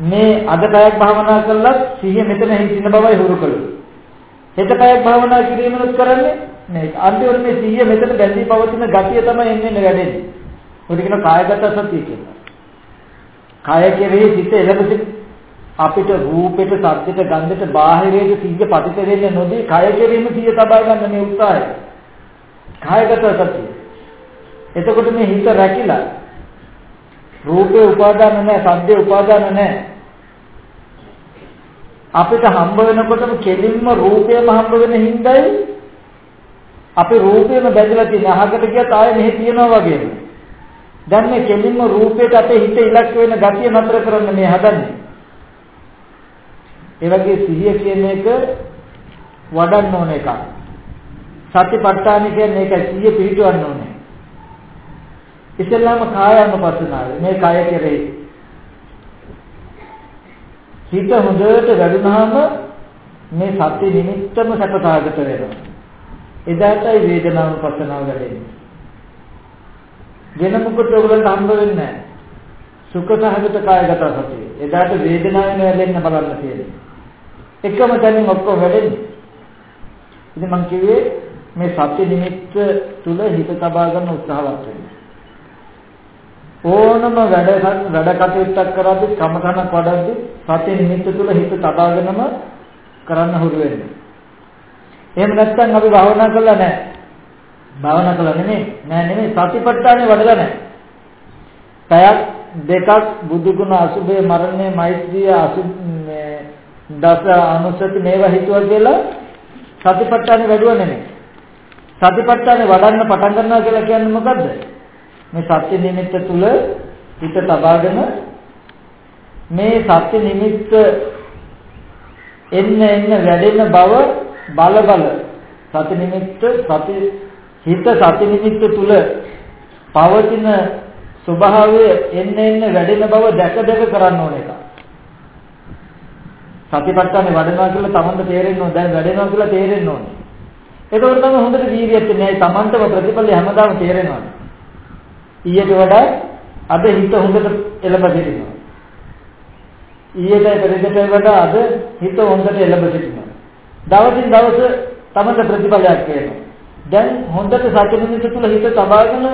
මේ අද පැයක් භාවනා කළත් සිහිය මෙතන හිටින බවයි හුරු කළේ. හෙට පැයක් භාවනා කිරීමනොත් කරන්නේ මේ අන්තිමට මේ සිහිය මෙතන බැඳී පවතින ගතිය තමයි එන්නේ වැඩෙන්නේ. ඔය කියන කායගත සතිය කියලා. කාය කෙරෙහි සිත එළඹ අපිට රූපෙට, සද්දෙට, ගන්ධෙට, බාහිරයේ සිහිය පතිත වෙන්නේ නොදී කය කෙරෙහිම සිහිය තබා ගන්න මේ උත්සාහය. කායගත සතිය. එතකොට මේ හිත රැකිලා රූපේ උපාදාන නැහැ, සද්දේ උපාදාන නැහැ. අපිට හම්බ වෙනකොටම කෙලින්ම රූපයම හම්බ වෙන හිඳයි අපි රූපේම බැඳලා තියෙන අහකට ගියත් ආයෙ මෙහෙ තියනවා වගේම. දැන් මේ කෙලින්ම රූපයට අපේ හිත ඉලක්ක වෙන ගතිය නතර කරන්න මේ හදන්නේ. ඒ වගේ සිහිය කියන එක වඩන්න ඕන එකක්. සතිපට්ඨාන කියන්නේ ඒක සිහිය පිහිටවන්න ඕනේ. ඉස්සෙල්ලාම කායानुපස්සනාව මේ කය කෙරෙහි හිත හොඳට වැඩුණාම මේ සත්‍ය නිමිත්තම සැපසහගත වෙනවා. එදාටයි වේදනානුපස්සනාව වැඩෙන්නේ. වෙන මොකද ඔයගලන්ට හම්බ වෙන්නේ නැහැ. සුඛ සහගත කායගත සතිය. එදාට වේදනාවෙන් වැළෙන්න බලන්න තියෙනවා. එකම තැනින් ඔක්කොම වැඩෙන්නේ. ඉතින් මම කිව්වේ මේ සත්‍ය නිමිත්ත තුල හිත තබා ගන්න උත්සාහවත් වෙන්න. ඕනම වැඩ වැඩ කටයුත්තක් කරද්දී කමකනක් වඩද්දී සත්‍ය නිමිත්ත තුල හිත තබාගෙනම කරන්න හුරු වෙන්න. එහෙම නැත්නම් අපි භාවනා කළා නැහැ. භාවනා කළා නෙමෙයි. නෑ නෙමෙයි සතිපට්ඨානෙ වඩලා නැහැ. පැයක් දෙකක් බුදු ගුණ අසුභේ මරණය මෛත්‍රිය අසුභ දස අනුසති මේවා හිතුවා කියලා සතිපට්ඨානෙ වැඩුව නෙමෙයි. සතිපට්ඨානෙ වඩන්න පටන් ගන්නවා කියලා කියන්නේ මොකද්ද? මේ සත්‍ය නිමිත්ත තුල හිත තබාගෙන මේ සත්‍ය නිමිත්ත එන්න එන්න වැඩෙන බව බල බල සති නිමිත්ත සති හිත සති නිමිත්ත තුල පවතින ස්වභාවය එන්න එන්න වැඩෙන බව දැක දැක කරන්න ඕන එකක්. සතිපට්ඨානේ වඩනවා කියලා තමන්ට තේරෙන්න ඕන දැන් වැඩෙනවා කියලා තේරෙන්න ඕනේ. ඒකවල තමයි හොඳට වීර්යයක් තියෙන්නේ. තමන්ටම ප්‍රතිඵලය හැමදාම තේරෙනවා. ඊට වඩා අද හිත හොඳට එළඹ සිටිනවා. ඊට පෙරේදට වඩා අද හිත හොඳට එළඹ සිටිනවා. දවසින් දවස තමන්ට ප්‍රතිඵලයක් වෙනවා. දැන් හොඳට සත්‍යනිමිත තුල හිත තබාගෙන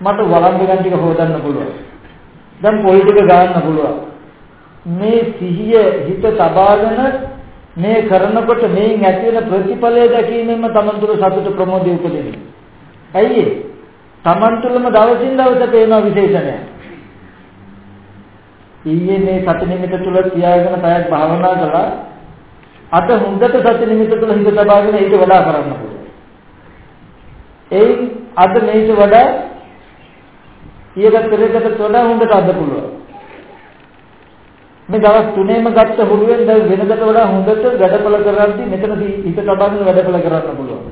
මට වළංගු ගන්න ටික හොදන්න පුළුවන්. දැන් පොල් ටික ගන්න පුළුවන්. මේ සිහිය හිත තබාගෙන මේ කරනකොට මේන් ඇති වෙන ප්‍රතිඵලය දැකීමෙන්ම තමන් තුළ සතුට ප්‍රමෝදය උපදිනවා. ඇයි ඒ? තමන් තුළම දවසින් දවස පේන විශේෂණය. ඊයේ මේ සති නිමිත තුළ තියාගෙන පැයක් භාවනා කළා. අද හොඳට සති නිමිත තුළ හිත තබාගෙන ඊට වඩා කරන්න පුළුවන්. ඒ අද මේක වඩා ඊට පෙරකට වඩා හොඳට අද පුළුවන්. මේ දවස් තුනේම ගත්ත හුරුවෙන් දැන් වෙනකට වඩා හොඳට වැඩපල කරද්දී මෙතන හිත තබාගෙන වැඩපල කරන්න පුළුවන්.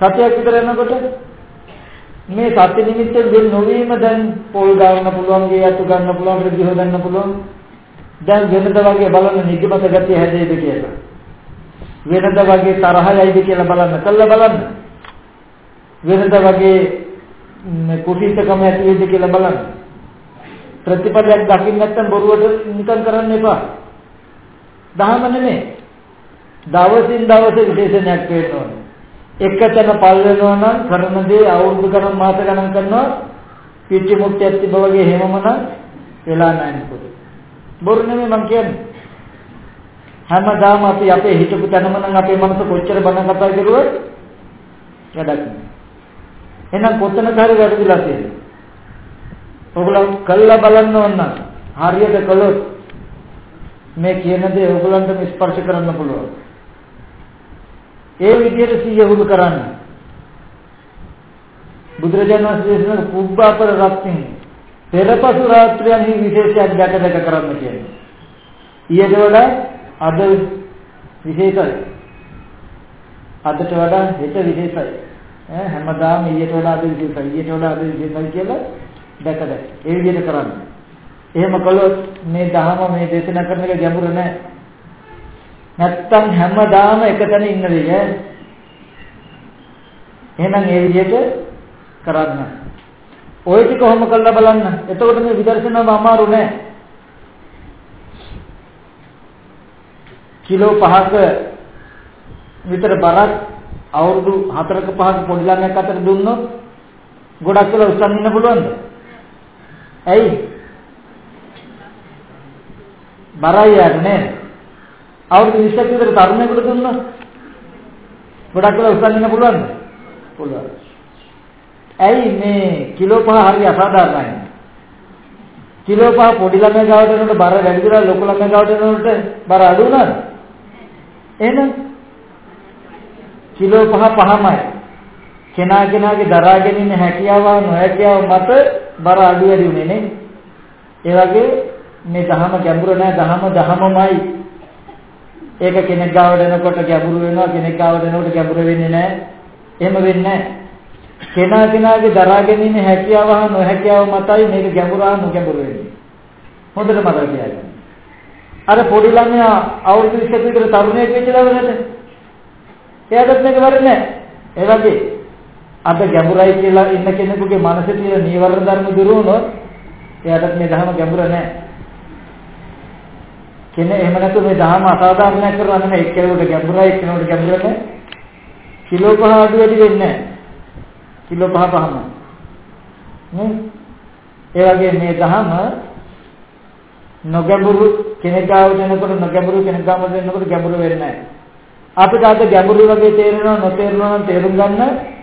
සතියක් විතර යනකොට මේ සත්‍ය නිමිත්තෙන් වෙන නොවීම දැන් පොල් ගන්න පුළුවන්, ගේ අතු ගන්න පුළුවන්, රිදි හොදන්න පුළුවන්. දැන් වෙනද වගේ බලන්න නිදිමත ගතිය හැදෙයිද කියලා. වෙනද වගේ තරහයයිද කියලා බලන්න, කළා බලන්න. වෙනද වගේ කුසීතකම ඇති වෙයිද කියලා බලන්න. ප්‍රතිපලයක් දකින්න නැත්නම් බොරුවට නිකන් කරන්න එපා. දහම නෙමෙයි. දවසින් දවස විශේෂණයක් වෙන්න ඕනේ. එක තැන පල් වෙනවා නම් කරන දේ අවුරුදු ගණන් මාස ගණන් කරනවා පිටි මුට්ටියක් තිබ වගේ හැමම නම් වෙලා නැහැ නේද බොරු නෙමෙයි මං කියන්නේ හැමදාම අපි අපේ හිතපු තැනම නම් අපේ මනස කොච්චර බන කතා කරුවත් වැඩක් නෑ එහෙනම් කොතනද හරි වැරදිලා තියෙන්නේ ඔයගොල්ලෝ කළා බලන්න ඕන හරියට කළොත් මේ කියන දේ ඔයගොල්ලන්ට ස්පර්ශ කරන්න පුළුවන් ඒ විදිහට සිහිය වුදු කරන්න. බුදුරජාණන් වහන්සේ දේශනා පුබ්බාපර රත්නින් පෙරපසු රාත්‍රියන්හි විශේෂයක් දැක දැක කරන්න කියන්නේ. ඊට වඩා අද විශේෂයි. අදට වඩා හෙට විශේෂයි. ඈ හැමදාම ඊට වඩා අද විශේෂයි. ඊට වඩා අද විශේෂයි කියලා දැක දැක. ඒ විදිහට කරන්න. එහෙම කළොත් මේ ධහම මේ දේශනා කරන එක ගැඹුරු නැහැ. නැත්තම් හැමදාම එකතැන ඉන්න දෙය. එහෙනම් ඒ විදිහට කරන්න. ওই ටික කොහොම කළා බලන්න. එතකොට මේ විදර්ශනාව අමාරු නෑ. කිලෝ 5ක විතර බරක් අවුරුදු 4ක 5ක පොඩි ළමයෙක් අතර දුන්නොත් ගොඩක් වෙලා උස්සන් ඉන්න පුළුවන්ද? ඇයි? බරයි යාට නේද? අවුරුදු 20ක් විතර තරුණයෙකුට දුන්නොත් ගොඩක් වෙලා උස්සන් ඉන්න පුළුවන්ද? පුළුවන්. ඇයි මේ කිලෝ පහ හරි අසාධාරණයි. කිලෝ පහ පොඩි ළමයි ගාවට එනකොට බර වැඩි කරලා ලොකු ළමයි ගාවට එනකොට බර අඩු වුණාද? එහෙනම් කිලෝ පහ පහමයි. කෙනා කෙනාගේ දරා ගැනීම හැකියාව නොහැකියාව මත බර අඩු වැඩි උනේ නේ. ඒ වගේ මේ දහම ගැඹුර නැහැ දහම දහමමයි. ඒක කෙනෙක් ගාවට එනකොට ගැඹුරු වෙනවා කෙනෙක් ගාවට එනකොට ගැඹුරු වෙන්නේ නැහැ. එහෙම වෙන්නේ නැහැ. කෙනා කෙනාගේ දරා ගැනීම හැකියාව හා නොහැකියාව මතයි මේක ගැඹුරු හා නොගැඹුරු වෙන්නේ. හොඳට මතක තියාගන්න. අර පොඩි ළමයා අවුරුදු 20ක විතර තරුණයෙක් වෙච්ච දවසට එයාට මේක වරන්නේ ඒ වගේ අද ගැඹුරයි කියලා ඉන්න කෙනෙකුගේ මනසේ තියෙන නීවරණ ධර්ම දුරු වුණොත් එයාට මේ ධර්ම ගැඹුර නැහැ. කෙනෙක් එහෙම නැතු මේ දහම අසාධාරණයක් කරනවා නෙමෙයි එක්කෙනෙකුට ගැඹුරයි එක්කෙනෙකුට ගැඹුර නැහැ. කිලෝ පහ අඩු වැඩි වෙන්නේ නැහැ. කිලෝ පහ පහම. නේ? ඒ වගේ මේ දහම නොගැඹුරු කෙනෙක් ගාව දෙනකොට නොගැඹුරු කෙනෙක් ගාව දෙනකොට ගැඹුරු වෙන්නේ නැහැ. අපිට අද ගැඹුරු වගේ තේරෙනවා නොතේරෙනවා නම් තේරුම් ගන්න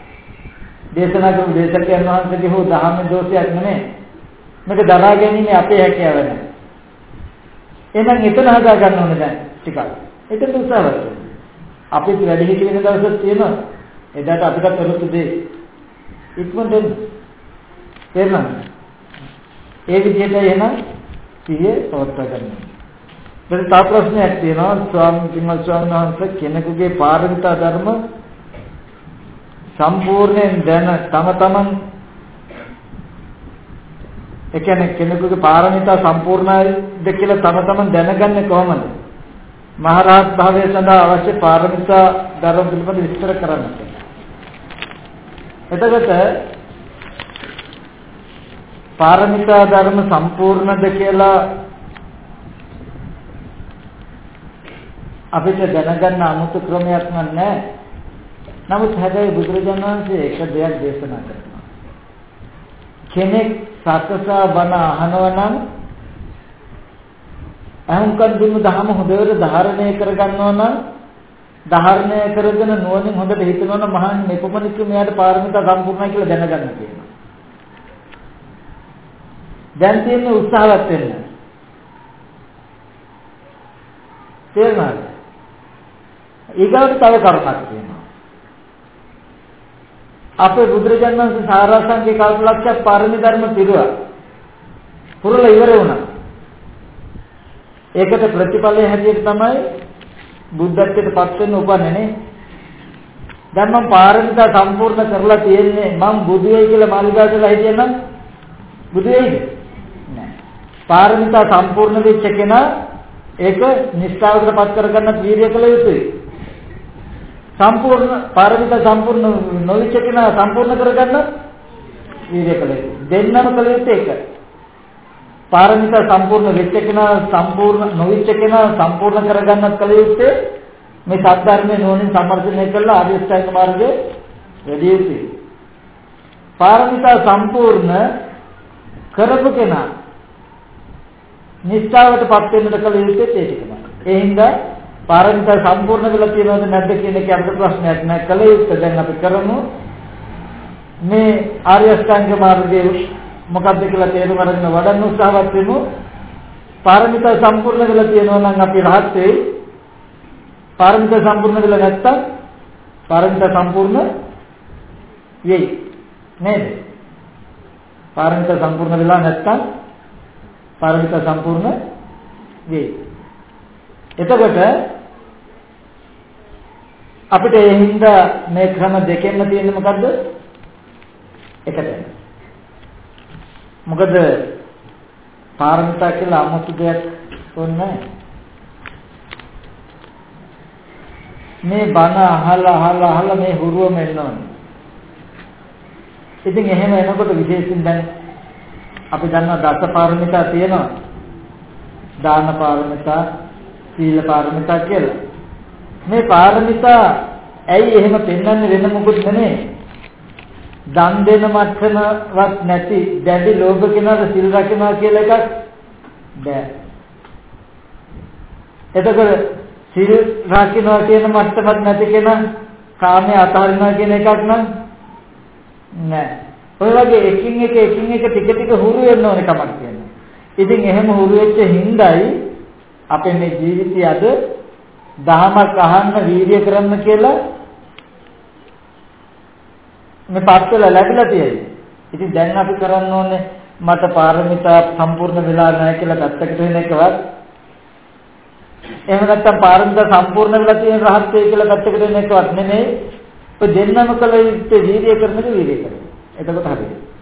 දේශනා කරපු දේශකයන් වහන්සේගේ හෝ දහම දෝෂයක් නෙමෙයි. මේක දරා ගැනීම අපේ හැකියාව නැහැ. එහෙනම් එතන හදා ගන්න ඕනේ දැන් ටිකක්. එතන උත්සාහවත් වෙන්න. අපිත් වැඩි හිටි වෙන දවසක් තියෙනවා. එදාට අපිට කරොත් දෙයි. ඉක්මනට එන්න. තේරුණාද? ඒ විදිහට එහෙනම් සිහිය පවත්වා ගන්න. දැන් තා ප්‍රශ්නයක් තියෙනවා ස්වාමීන් වහන්සේ කෙනෙකුගේ පාරමිතා ධර්ම සම්පූර්ණයෙන් දැන තම තමන් ඒ කියන්නේ කෙනෙකුගේ පාරමිතා සම්පූර්ණයිද කියලා තම තමන් දැනගන්නේ කොහොමද? මහරහත් භාවය සඳහා අවශ්‍ය පාරමිතා ධර්ම පිළිබඳ විස්තර කරන්න. එතකොට පාරමිතා ධර්ම සම්පූර්ණද කියලා අපිට දැනගන්න 아무තු ක්‍රමයක් නැහැ. නමුත් හැබැයි බුදුරජාණන් වහන්සේ එක දෙයක් දේශනා කරනවා. කෙනෙක් සත්‍යසා බණ අහනවා නම් අහංකන් දුන්නු දහම හොඳට ධාරණය කරගන්නවා නම් ධාරණය කරගෙන නුවණින් හොඳට හිතනවා නම් මහන් මෙපමණික මෙයාට පාරමිතා සම්පූර්ණයි කියලා දැනගන්න කියනවා. දැන් තියෙන්නේ උත්සාහවත් වෙන්න. තේරුණාද? ඊගාට තව කරුණක් තියෙනවා. අපේ බුදුරජාණන් වහන්සේ සාරාංශික කල්පලක්ෂ පාරමී ධර්ම පිරුවා. පුරලා ඉවර වුණා. ඒකට ප්‍රතිඵලය හැටියට තමයි බුද්ධත්වයට පත් වෙන්න උපන්නේ නේ. දැන් මම පාරමිතා සම්පූර්ණ කරලා තියෙන්නේ මම බුදු වෙයි කියලා මාළිගාවටලා හිටියනම් බුදු වෙයිද? නෑ. පාරමිතා සම්පූර්ණ වෙච්ච කෙනා ඒක නිස්සාරකට පත් කරගන්න වීර්ය කළ යුතුයි. සම්පූර්ණ පාරමිතා සම්පූර්ණ නොවිච්ච කෙනා සම්පූර්ණ කරගන්න වීර්ය කළේ. දෙන්නම කළ යුත්තේ එක. පාරමිතා සම්පූර්ණ වෙච්ච කෙනා සම්පූර්ණ නොවිච්ච කෙනා සම්පූර්ණ කරගන්නත් කළ යුත්තේ මේ සද්ධර්මයේ නෝනින් සම්මර්ධනය කළා ආර්ය ශ්‍රැංග මාර්ගයේ වැඩි යුතුයි. පාරමිතා සම්පූර්ණ කරපු කෙනා නිස්සාවටපත් වෙන්නට කල යුත්තේ ඒ ටිකමයි. ඒ හින්දා පාරමිතා සම්පූර්ණ වෙලා තියෙනවද නැද්ද කියන එක අපිට ප්‍රශ්නයක් නෑ. කල යුත්තේ දැන් අපි කරමු. මේ ආර්ය අෂ්ටාංග මාර්ගයේ මොකක්ද කියලා තේරුම් අරගෙන වඩන්න උත්සාහවත් වෙමු. පාරමිතා සම්පූර්ණ වෙලා තියෙනවා නම් අපි රහත් වෙයි. පාරමිතා සම්පූර්ණ වෙලා නැත්තම් පාරමිතා සම්පූර්ණ වෙයි. නේද? පාරමිතා සම්පූර්ණ වෙලා නැත්තම් පාරමිතා සම්පූර්ණ වෙයි. එතකොට අපිට ඒ හින්දා මේ ක්‍රම දෙකෙන්ම තියෙන්නේ මොකද්ද? එකට. මොකද පාරමිතා කියලා 아무තු දෙයක් ඕනේ මේ බණ අහලා අහලා අහලා මේ හුරුවම එන්න ඕනේ. ඉතින් එහෙම එනකොට විශේෂයෙන් දැන් අපි දන්නවා දස පාරමිතා තියෙනවා. දාන පාරමිතා, සීල පාරමිතා කියලා. මේ පාරමිතා ඇයි එහෙම පෙන්වන්නේ වෙන මොකුත් නෙමෙයි. දන් දෙන මට්ටමවත් නැති දැඩි ලෝභ කෙනාට සිල් රකින්නවා කියලා එකක් බෑ. එතකොට සිල් රකින්නවා කියන මට්ටමක් නැති කෙනා කාමයේ අතහරිනවා කියන එකක් නම් නෑ. ඔය වගේ එකින් එක එකින් එක ටික ටික හුරු වෙන්න ඕනේ කමක් කියන්නේ. ඉතින් එහෙම හුරු වෙච්ච හිඳයි අපේ මේ ජීවිතය අද දහමක් අහන්න වීර්ය කරන්න කියලා මේ පස්වල ලැබිලා තියෙන්නේ. ඉතින් දැන් අපි කරන්න ඕනේ මට පාරමිතා සම්පූර්ණ වෙලා නැහැ කියලා පැත්තකට වෙන එකවත් එහෙම නැත්නම් පාරමිතා සම්පූර්ණ වෙලා තියෙන රහත් වේ කියලා පැත්තකට වෙන එකවත් නෙමෙයි. ඔය දෙන්නම කල යුත්තේ වීර්ය කරන එක වීර්ය කරන. එතකොට හරියට.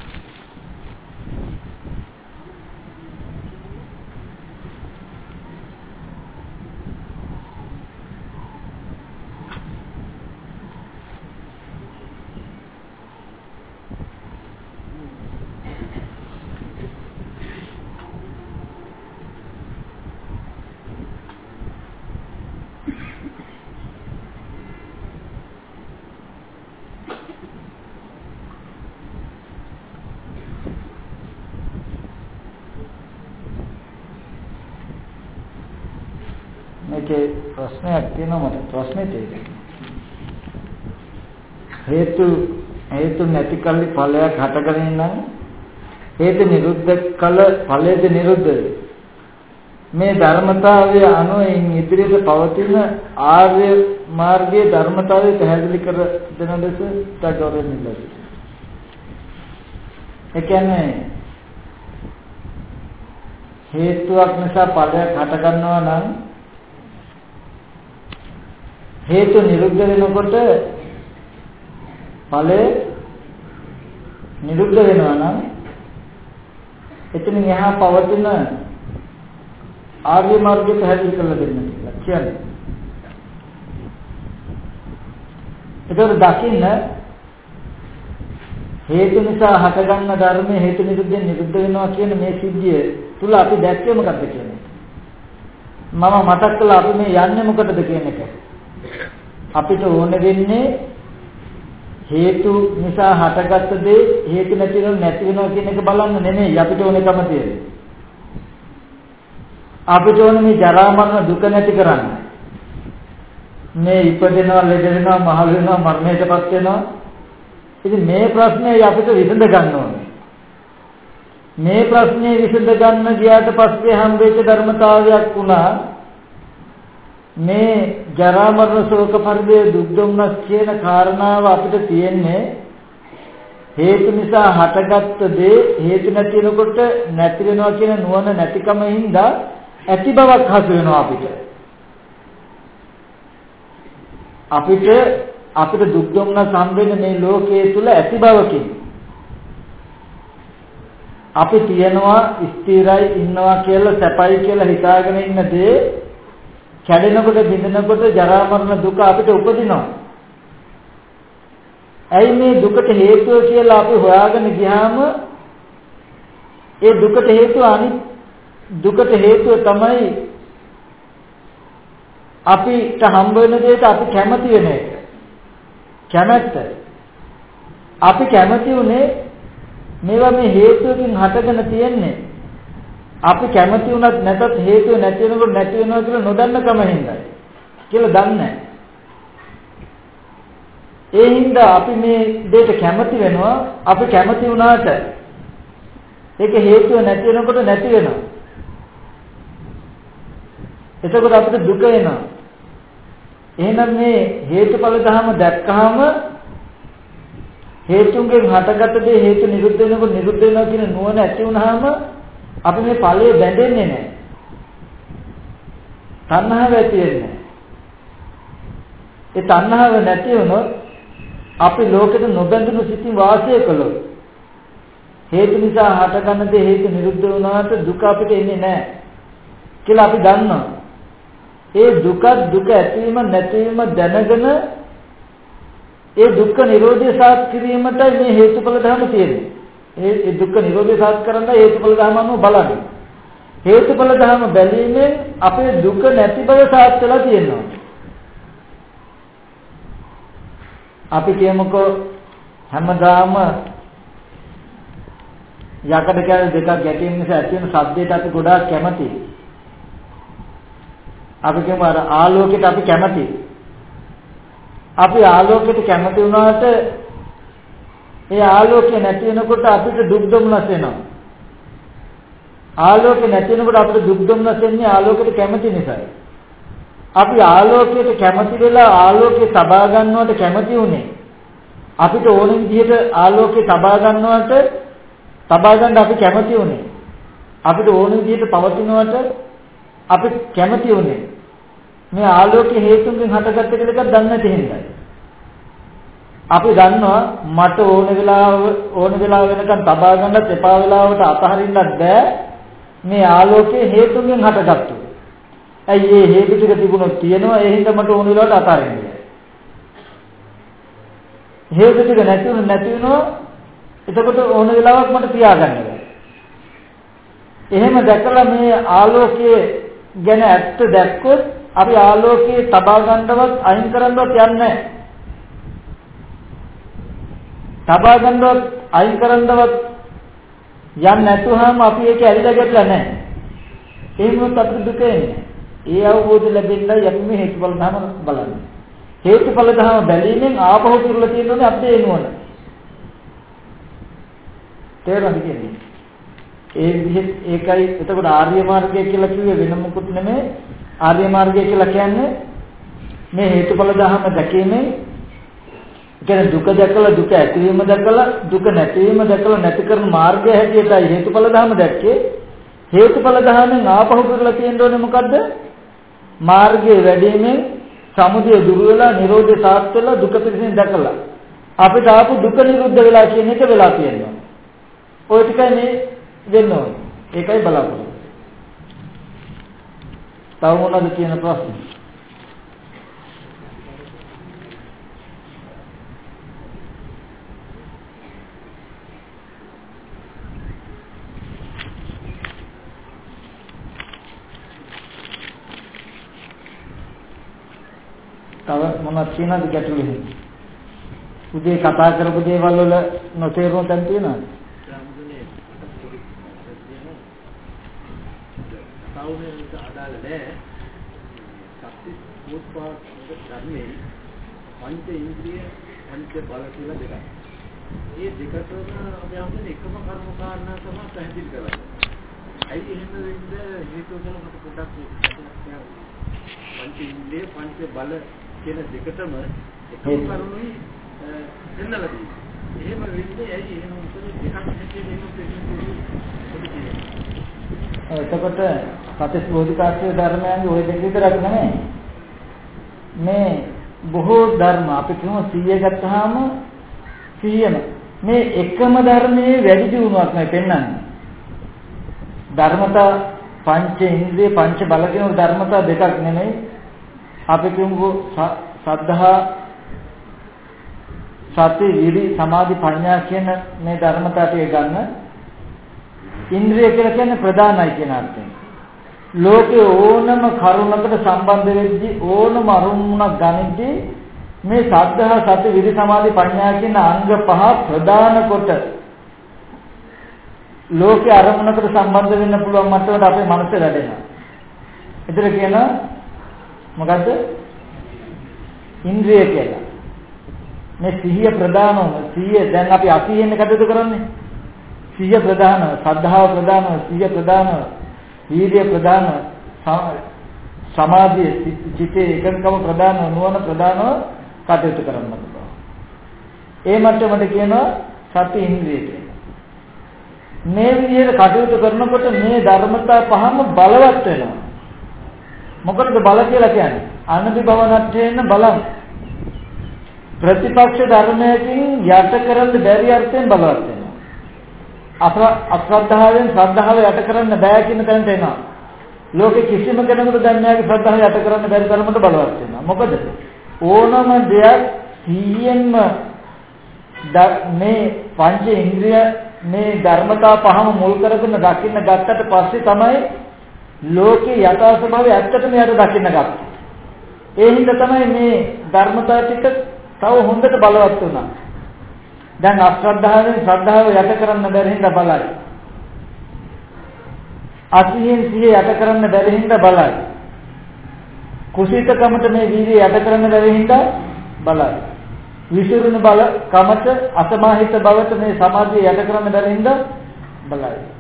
ප්‍රශ්නයක් තියෙනවා මට ප්‍රශ්නේ තියෙනවා හේතු හේතු නැති කල්ලි ඵලයක් හටගෙන නම් හේතු නිරුද්ධ කල ඵලයේද නිරුද්ධ? මේ ධර්මතාවය අනුයින් ඉදිරියට පවතින ආර්ය මාර්ගයේ ධර්මතාවය පැහැදිලි කර දෙන ලෙස තගොරෙන් ඉල්ලයි. ඒ කියන්නේ හේතුවක් නිසා ඵලයක් හට ගන්නවා නම් හේතු නිරුද්ධ වෙනකොට ඵලය නිරුද්ධ වෙනවා නම් එතනින් එහා පවතින ආර්ය මාර්ගය පැහැදිලි කරලා දෙන්න කියලා කියන්නේ. ඒතර දකින්න හේතු නිසා හටගන්න ධර්මයේ හේතු නිරුද්ධයෙන් නිරුද්ධ වෙනවා කියන මේ සිද්ධිය තුල අපි දැක්කේ මොකද්ද කියන්නේ? මම මතක් කළා අපි මේ යන්නේ මොකටද කියන එක. අපිට ඕන වෙන්නේ හේතු නිසා හටගත්ත දේ හේතු නැති වෙනව නැති වෙනවා කියන එක බලන්න නෙමෙයි අපිට ඕනකම තියෙන්නේ. අපිට ඕන මේ ජරා මරණ දුක නැති කරන්න. මේ ඉපදෙනවා ලෙඩ වෙනවා මහලු වෙනවා මරණයටපත් වෙනවා. ඉතින් මේ ප්‍රශ්නේ අපිට විසඳ ගන්න ඕනේ. මේ ප්‍රශ්නේ විසඳ ගන්න ගියාට පස්සේ හම්බෙච්ච ධර්මතාවයක් වුණා මේ ජරා මරණ ශෝක පරිදේ දුක් දුම්නස් කියන කාරණාව අපිට තියෙන්නේ හේතු නිසා හටගත්ත දේ හේතු නැති වෙනකොට නැති වෙනවා කියන නුවණ නැතිකම හින්දා ඇති බවක් හසු වෙනවා අපිට. අපිට අපිට දුක් දුම්නස් හම්බෙන්නේ මේ ලෝකයේ තුල ඇති බවකින්. අපි තියනවා ස්ථිරයි ඉන්නවා කියලා සැපයි කියලා හිතාගෙන ඉන්න දේ කැඩෙනකොට බිඳෙනකොට ජරා මරණ දුක අපිට උපදිනවා. ඇයි මේ දුකට හේතුව කියලා අපි හොයාගෙන ගියාම ඒ දුකට හේතුව අනිත් දුකට හේතුව තමයි අපිට හම්බ වෙන දෙයට අපි කැමති වෙන එක. කැමැත්ත. අපි කැමති උනේ මේවා මේ හේතුවකින් හටගෙන තියෙන්නේ. අපි කැමති වුණත් නැතත් හේතුව නැති වෙනකොට නැති වෙනවා කියලා නොදන්න කම හින්දායි. කියලා දන්නේ ඒ හින්දා අපි මේ දෙයට කැමති වෙනවා අපි කැමති වුණාට ඒක හේතුව නැති වෙනකොට නැති වෙනවා. එතකොට අපිට දුක එනවා. එහෙනම් මේ හේතුඵල ධර්ම දැක්කහම හේතුන්ගෙන් හටගත්ත දේ හේතු නිරුද්ධ වෙනකොට නිරුද්ධ වෙනවා කියන නුවණ ඇති වුනහම අපි මේ ඵලයේ බැඳෙන්නේ නැහැ. තණ්හාව ඇති වෙන්නේ ඒ තණ්හාව නැති වුණොත් අපි ලෝකෙට නොබැඳුණු සිතින් වාසය කළොත් හේතු නිසා හටගන්න දේ හේතු නිරුද්ධ වුණාට දුක අපිට එන්නේ නැහැ කියලා අපි දන්නවා. ඒ දුක දුක ඇතිවීම නැතිවීම දැනගෙන ඒ දුක්ඛ නිරෝධය සාත් කිරීමටයි මේ හේතුඵල ධර්ම තියෙන්නේ. ඒ ඒ දුක්ඛ නිරෝධය සාත් කරන්න හේතුඵල ධර්ම අනුව බලන්න. හේතුඵල ධර්ම බැලීමෙන් අපේ දුක නැති බව සාත් වෙලා තියෙනවා. අපි කියමුකෝ හැමදාම යකඩ කැල දෙකක් ගැටීම නිසා ඇති වෙන ශබ්දයට අපි ගොඩාක් කැමතියි. අපි කියමු අර ආලෝකයට අපි කැමතියි. අපි ආලෝකයට කැමති වුණාට ඒ ආලෝකය නැති වෙනකොට අපිට දුක් දුම්නස් වෙනවා. ආලෝකය නැති වෙනකොට අපිට දුක් දුම්නස් වෙන්නේ ආලෝකයට කැමති නිසායි. අපි ආලෝකයට කැමති වෙලා ආලෝකේ තබා ගන්නවට කැමති උනේ. අපිට ඕන විදිහට ආලෝකේ තබා ගන්නවට තබා ගන්න අපි කැමති උනේ. අපිට ඕන විදිහට පවතිනවට අපි කැමති උනේ. මේ ආලෝකයේ හේතුන්ගෙන් හටගත්ත කියලා එකක් දන්නේ නැති හින්දායි. අපි දන්නවා මට ඕන වෙලාව ඕන වෙලාව වෙනකන් තබා ගන්නත් එපා වෙලාවට අතහරින්නත් බෑ මේ ආලෝකයේ හේතුන්ගෙන් හටගත්තු. ඇයි මේ හේතු ටික තිබුණොත් තියෙනවා ඒ හින්දා මට ඕන වෙලාවට අතහරින්න බෑ. හේතු ටික නැති වුණ නැති වෙනවා එතකොට ඕන වෙලාවක් මට තියාගන්න බෑ. එහෙම දැකලා මේ ආලෝකයේ ගැන ඇත්ත දැක්කොත් අපි ආලෝකයේ තබා ගන්නවත් අයින් කරන්නවත් යන්නේ නැහැ. තබා ගන්නවත් අයින් කරන්නවත් යන්නේ නැතුවම අපි ඒක ඇරිලා ගැටලා නැහැ. එහෙමත් අපිට දුක එන්නේ. ඒ අවබෝධ ලැබෙන්නයි අපි මේ හේතුඵල ධර්ම බලන්නේ. හේතුඵල ධර්ම බැලීමෙන් ආපහු පිරලා තියෙන්නේ අපේ එනුවන. තේරුණාද කියන්නේ? ඒ විදිහට ඒකයි එතකොට ආර්ය මාර්ගය කියලා කිව්වේ වෙන මොකුත් නෙමෙයි ආර්ය මාර්ගය කියලා කියන්නේ මේ හේතුඵල ධර්ම දැකීමෙන් කියන්නේ දුක දැකලා දුක ඇතිවීම දැකලා දුක නැතිවීම දැකලා නැති කරන මාර්ගය හැටියටයි හේතුඵල ධර්ම දැක්කේ. හේතුඵල ධර්මෙන් ආපහු කරලා තියෙන්න ඕනේ මොකද්ද? මාර්ගයේ වැඩිමෙන් සමුදය දුරු වෙලා නිරෝධය සාත් වෙලා දුක පිළිසින් දැකලා. අපිට ආපු දුක නිරුද්ධ වෙලා කියන එක වෙලා තියෙනවා. ඔය ටිකයි මේ වෙන්න ඕනේ. ඒකයි බලාපොරොත්තු. තව මොනවද කියන ප්‍රශ්න? තව මොනවද තියෙනවද ගැටලු එහෙම? උදේ කතා කරපු දේවල් වල නොතේරුම් තැන් තියෙනවද? සෞම්‍යයට අදාළ නැහැ. සත්‍ය පොත්පාත් ධර්මයේ පංච ඉන්ද්‍රිය පංච බල කියලා දෙකක්. මේ දෙකටම අපි හම්බෙන එකම කර්ම කාරණා තමයි පැහැදිලි කරන්නේ. ඇයි එහෙම වෙන්නේ හේතුව ගැන මට පොඩ්ඩක් පංච ඉන්ද්‍රිය පංච බල කියන දෙකටම එකම කරුණුයි දෙන්නලා තියෙන්නේ. එහෙම වෙන්නේ ඇයි එහෙම උත්තර දෙකක් හැටියට එහෙම දෙන්නේ එතකොට සත්‍ය බෝධිකාර්ය ධර්මයන්ගේ ওই දෙක විතරක් නෙමෙයි. මේ බොහෝ ධර්ම අපි කියමු 100 ගත්තාම 100ම මේ එකම ධර්මයේ වැඩි දියුණුවක් නයි පෙන්වන්නේ. ධර්මතා පංච ඉන්ද්‍රිය පංච බල කියන ධර්මතා දෙකක් නෙමෙයි. අපි කියමු සද්ධා සති විරි සමාධි ප්‍රඥා කියන මේ ධර්මතා ටික ගන්න ඉන්ද්‍රිය කියලා කියන්නේ ප්‍රධානයි කියන අර්ථයෙන්. ලෝකේ ඕනම කරුණකට සම්බන්ධ වෙද්දී ඕනම අරුමුණක් ගනිද්දී මේ සද්ධා සති විරි සමාධි ප්‍රඥා කියන අංග පහ ප්‍රධාන කොට ලෝකේ අරමුණකට සම්බන්ධ වෙන්න පුළුවන් මට්ටමට අපේ මනස වැඩෙනවා. ඒතර කියන මොකද්ද? ඉන්ද්‍රිය කියලා. මේ සිහිය ප්‍රධානම සිහිය දැන් අපි අසිහියෙන් කටයුතු කරන්නේ. සිහිය ප්‍රධාන, සද්ධාව ප්‍රධාන, සිහිය ප්‍රධාන, වීර්ය ප්‍රධාන, සමාධිය, චිතේ එකඟකම ප්‍රධාන, නුවණ ප්‍රධානව කටයුතු කරන්න පුළුවන්. ඒ මට්ටමට කියනවා සති ඉන්ද්‍රිය කියලා. මේ විදිහට කටයුතු කරනකොට මේ ධර්මතා පහම බලවත් වෙනවා. මොකටද බල කියලා කියන්නේ? අනදි භවනත්යෙන් බලන් ප්‍රතිපක්ෂ ධර්මයකින් යට කරන්න බැරි අර්ථයෙන් බලවත් වෙනවා. අශ්‍රද්ධාවෙන් ශ්‍රද්ධාව යට කරන්න බෑ කියන තැනට එනවා. ලෝකෙ කිසිම කෙනෙකුට දැන් මෙයාගේ ශ්‍රද්ධාව යට කරන්න බැරි තරමට බලවත් වෙනවා. මොකද ඕනම දෙයක් සිහියෙන්ම මේ පංච ඉන්ද්‍රිය මේ ධර්මතා පහම මුල් කරගෙන දකින්න ගත්තට පස්සේ තමයි ලෝකේ යථා ස්වභාවය ඇත්තටම යට දකින්න ගත්තේ. ඒ හින්දා තමයි මේ ධර්මතා ටික තව හොඳට බලවත් වුණා. දැන් අශ්‍රද්ධාවෙන් ශ්‍රද්ධාව යට කරන්න බැරි හින්දා බලයි. අසිහින් සිහිය යට කරන්න බැරි හින්දා බලයි. කුසීතකමට මේ වීර්යය යට කරන්න බැරි හින්දා බලයි. විසිරුණු බල කමට අසමාහිත බවට මේ සමාධිය යට කරන්න බැරි හින්දා බලයි.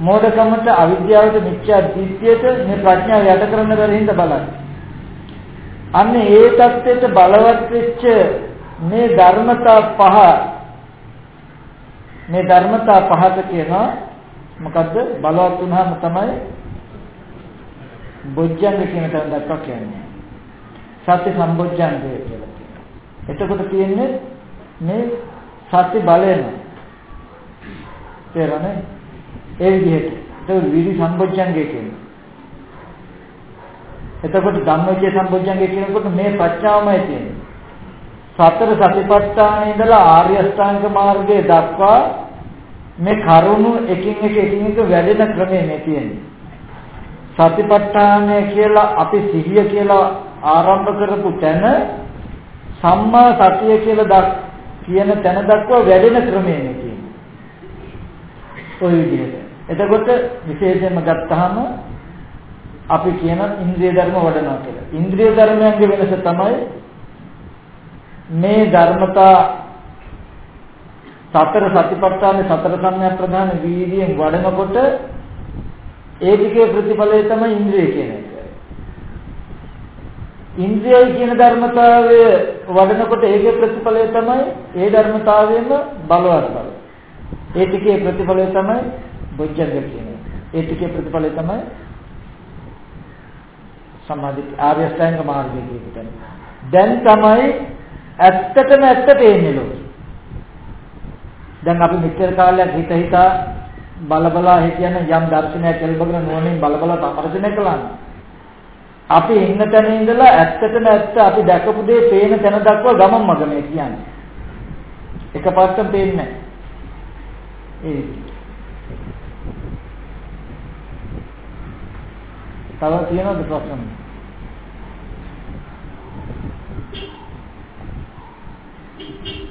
මෝඩකමට අවිද්‍යාවට මිත්‍යා දෘෂ්ටියට මේ ප්‍රඥාව යට කරන්න බැරි හින්දා බලයි. අන්න ඒ தත්ත්වයට බලවත් වෙච්ච මේ ධර්මතා පහ මේ ධර්මතා පහට කියනවා මොකද්ද බලවත් වුණාම තමයි බොජ්ජංග කියන තැන දක්වා කියන්නේ. සත්‍ය සම්බොජ්ජංගය කියලා කියනවා. එතකොට තියෙන්නේ මේ සත්‍ය බලයම. තේරෙන්නේ? ඒ විදිහට. ඒක විදි සම්බොජ්ජංගය කියන්නේ. එතකොට ධම්මවිචේ සම්බොජ්ජංගය කියනකොට මේ ප්‍රඥාවමයි තියෙන්නේ. සතර සතිපට්ඨානේ ඉඳලා ආර්ය අෂ්ටාංග මාර්ගයේ දක්වා මේ කරුණු එකින් එක එකින් එක වැඩෙන ක්‍රමය මේ තියෙන්නේ. සතිපට්ඨානය කියලා අපි සිහිය කියලා ආරම්භ කරපු තැන සම්මා සතිය කියලා කියන තැන දක්වා වැඩෙන ක්‍රමය මේ තියෙන්නේ. ඔය විදිහට. එතකොට විශේෂයෙන්ම ගත්තාම අපි කියන ඉන්ද්‍රිය ධර්ම වඩනවා කියලා. ඉන්ද්‍රිය ධර්මයන්ගේ වෙනස තමයි මේ ධර්මතා සතර සතිපට්ඨාන සතර සම්‍යක් ප්‍රධාන වීර්යයෙන් වඩනකොට ඒ ටිකේ ප්‍රතිඵලය තමයි ඉන්ද්‍රිය කියන එක. ඉන්ද්‍රියයි කියන ධර්මතාවය වඩනකොට ඒකේ ප්‍රතිඵලය තමයි ඒ ධර්මතාවයෙන්ම බලවත් බව. ඒ ටිකේ ප්‍රතිඵලය තමයි බොජ්ජංග කියන එක. ඒ ටිකේ ප්‍රතිඵලය තමයි සමාධි ආර්ය අෂ්ටාංග මාර්ගය කියන දැන් තමයි ඇත්තටම ඇත්ත පේන්නේ ලෝකෙ. දැන් අපි මෙච්චර කාලයක් හිත හිතා බලබලා හිටියන යම් දර්ශනයක් එල්බගෙන නුවණින් බලබලා තමර්ජනය කළා. අපි ඉන්න තැන ඉඳලා ඇත්තටම ඇත්ත අපි දැකපු දේ පේන තැන දක්වා ගමන් මග මේ කියන්නේ. එකපාරටම පේන්නේ නැහැ. ඒ තව තියෙනවද ප්‍රශ්න?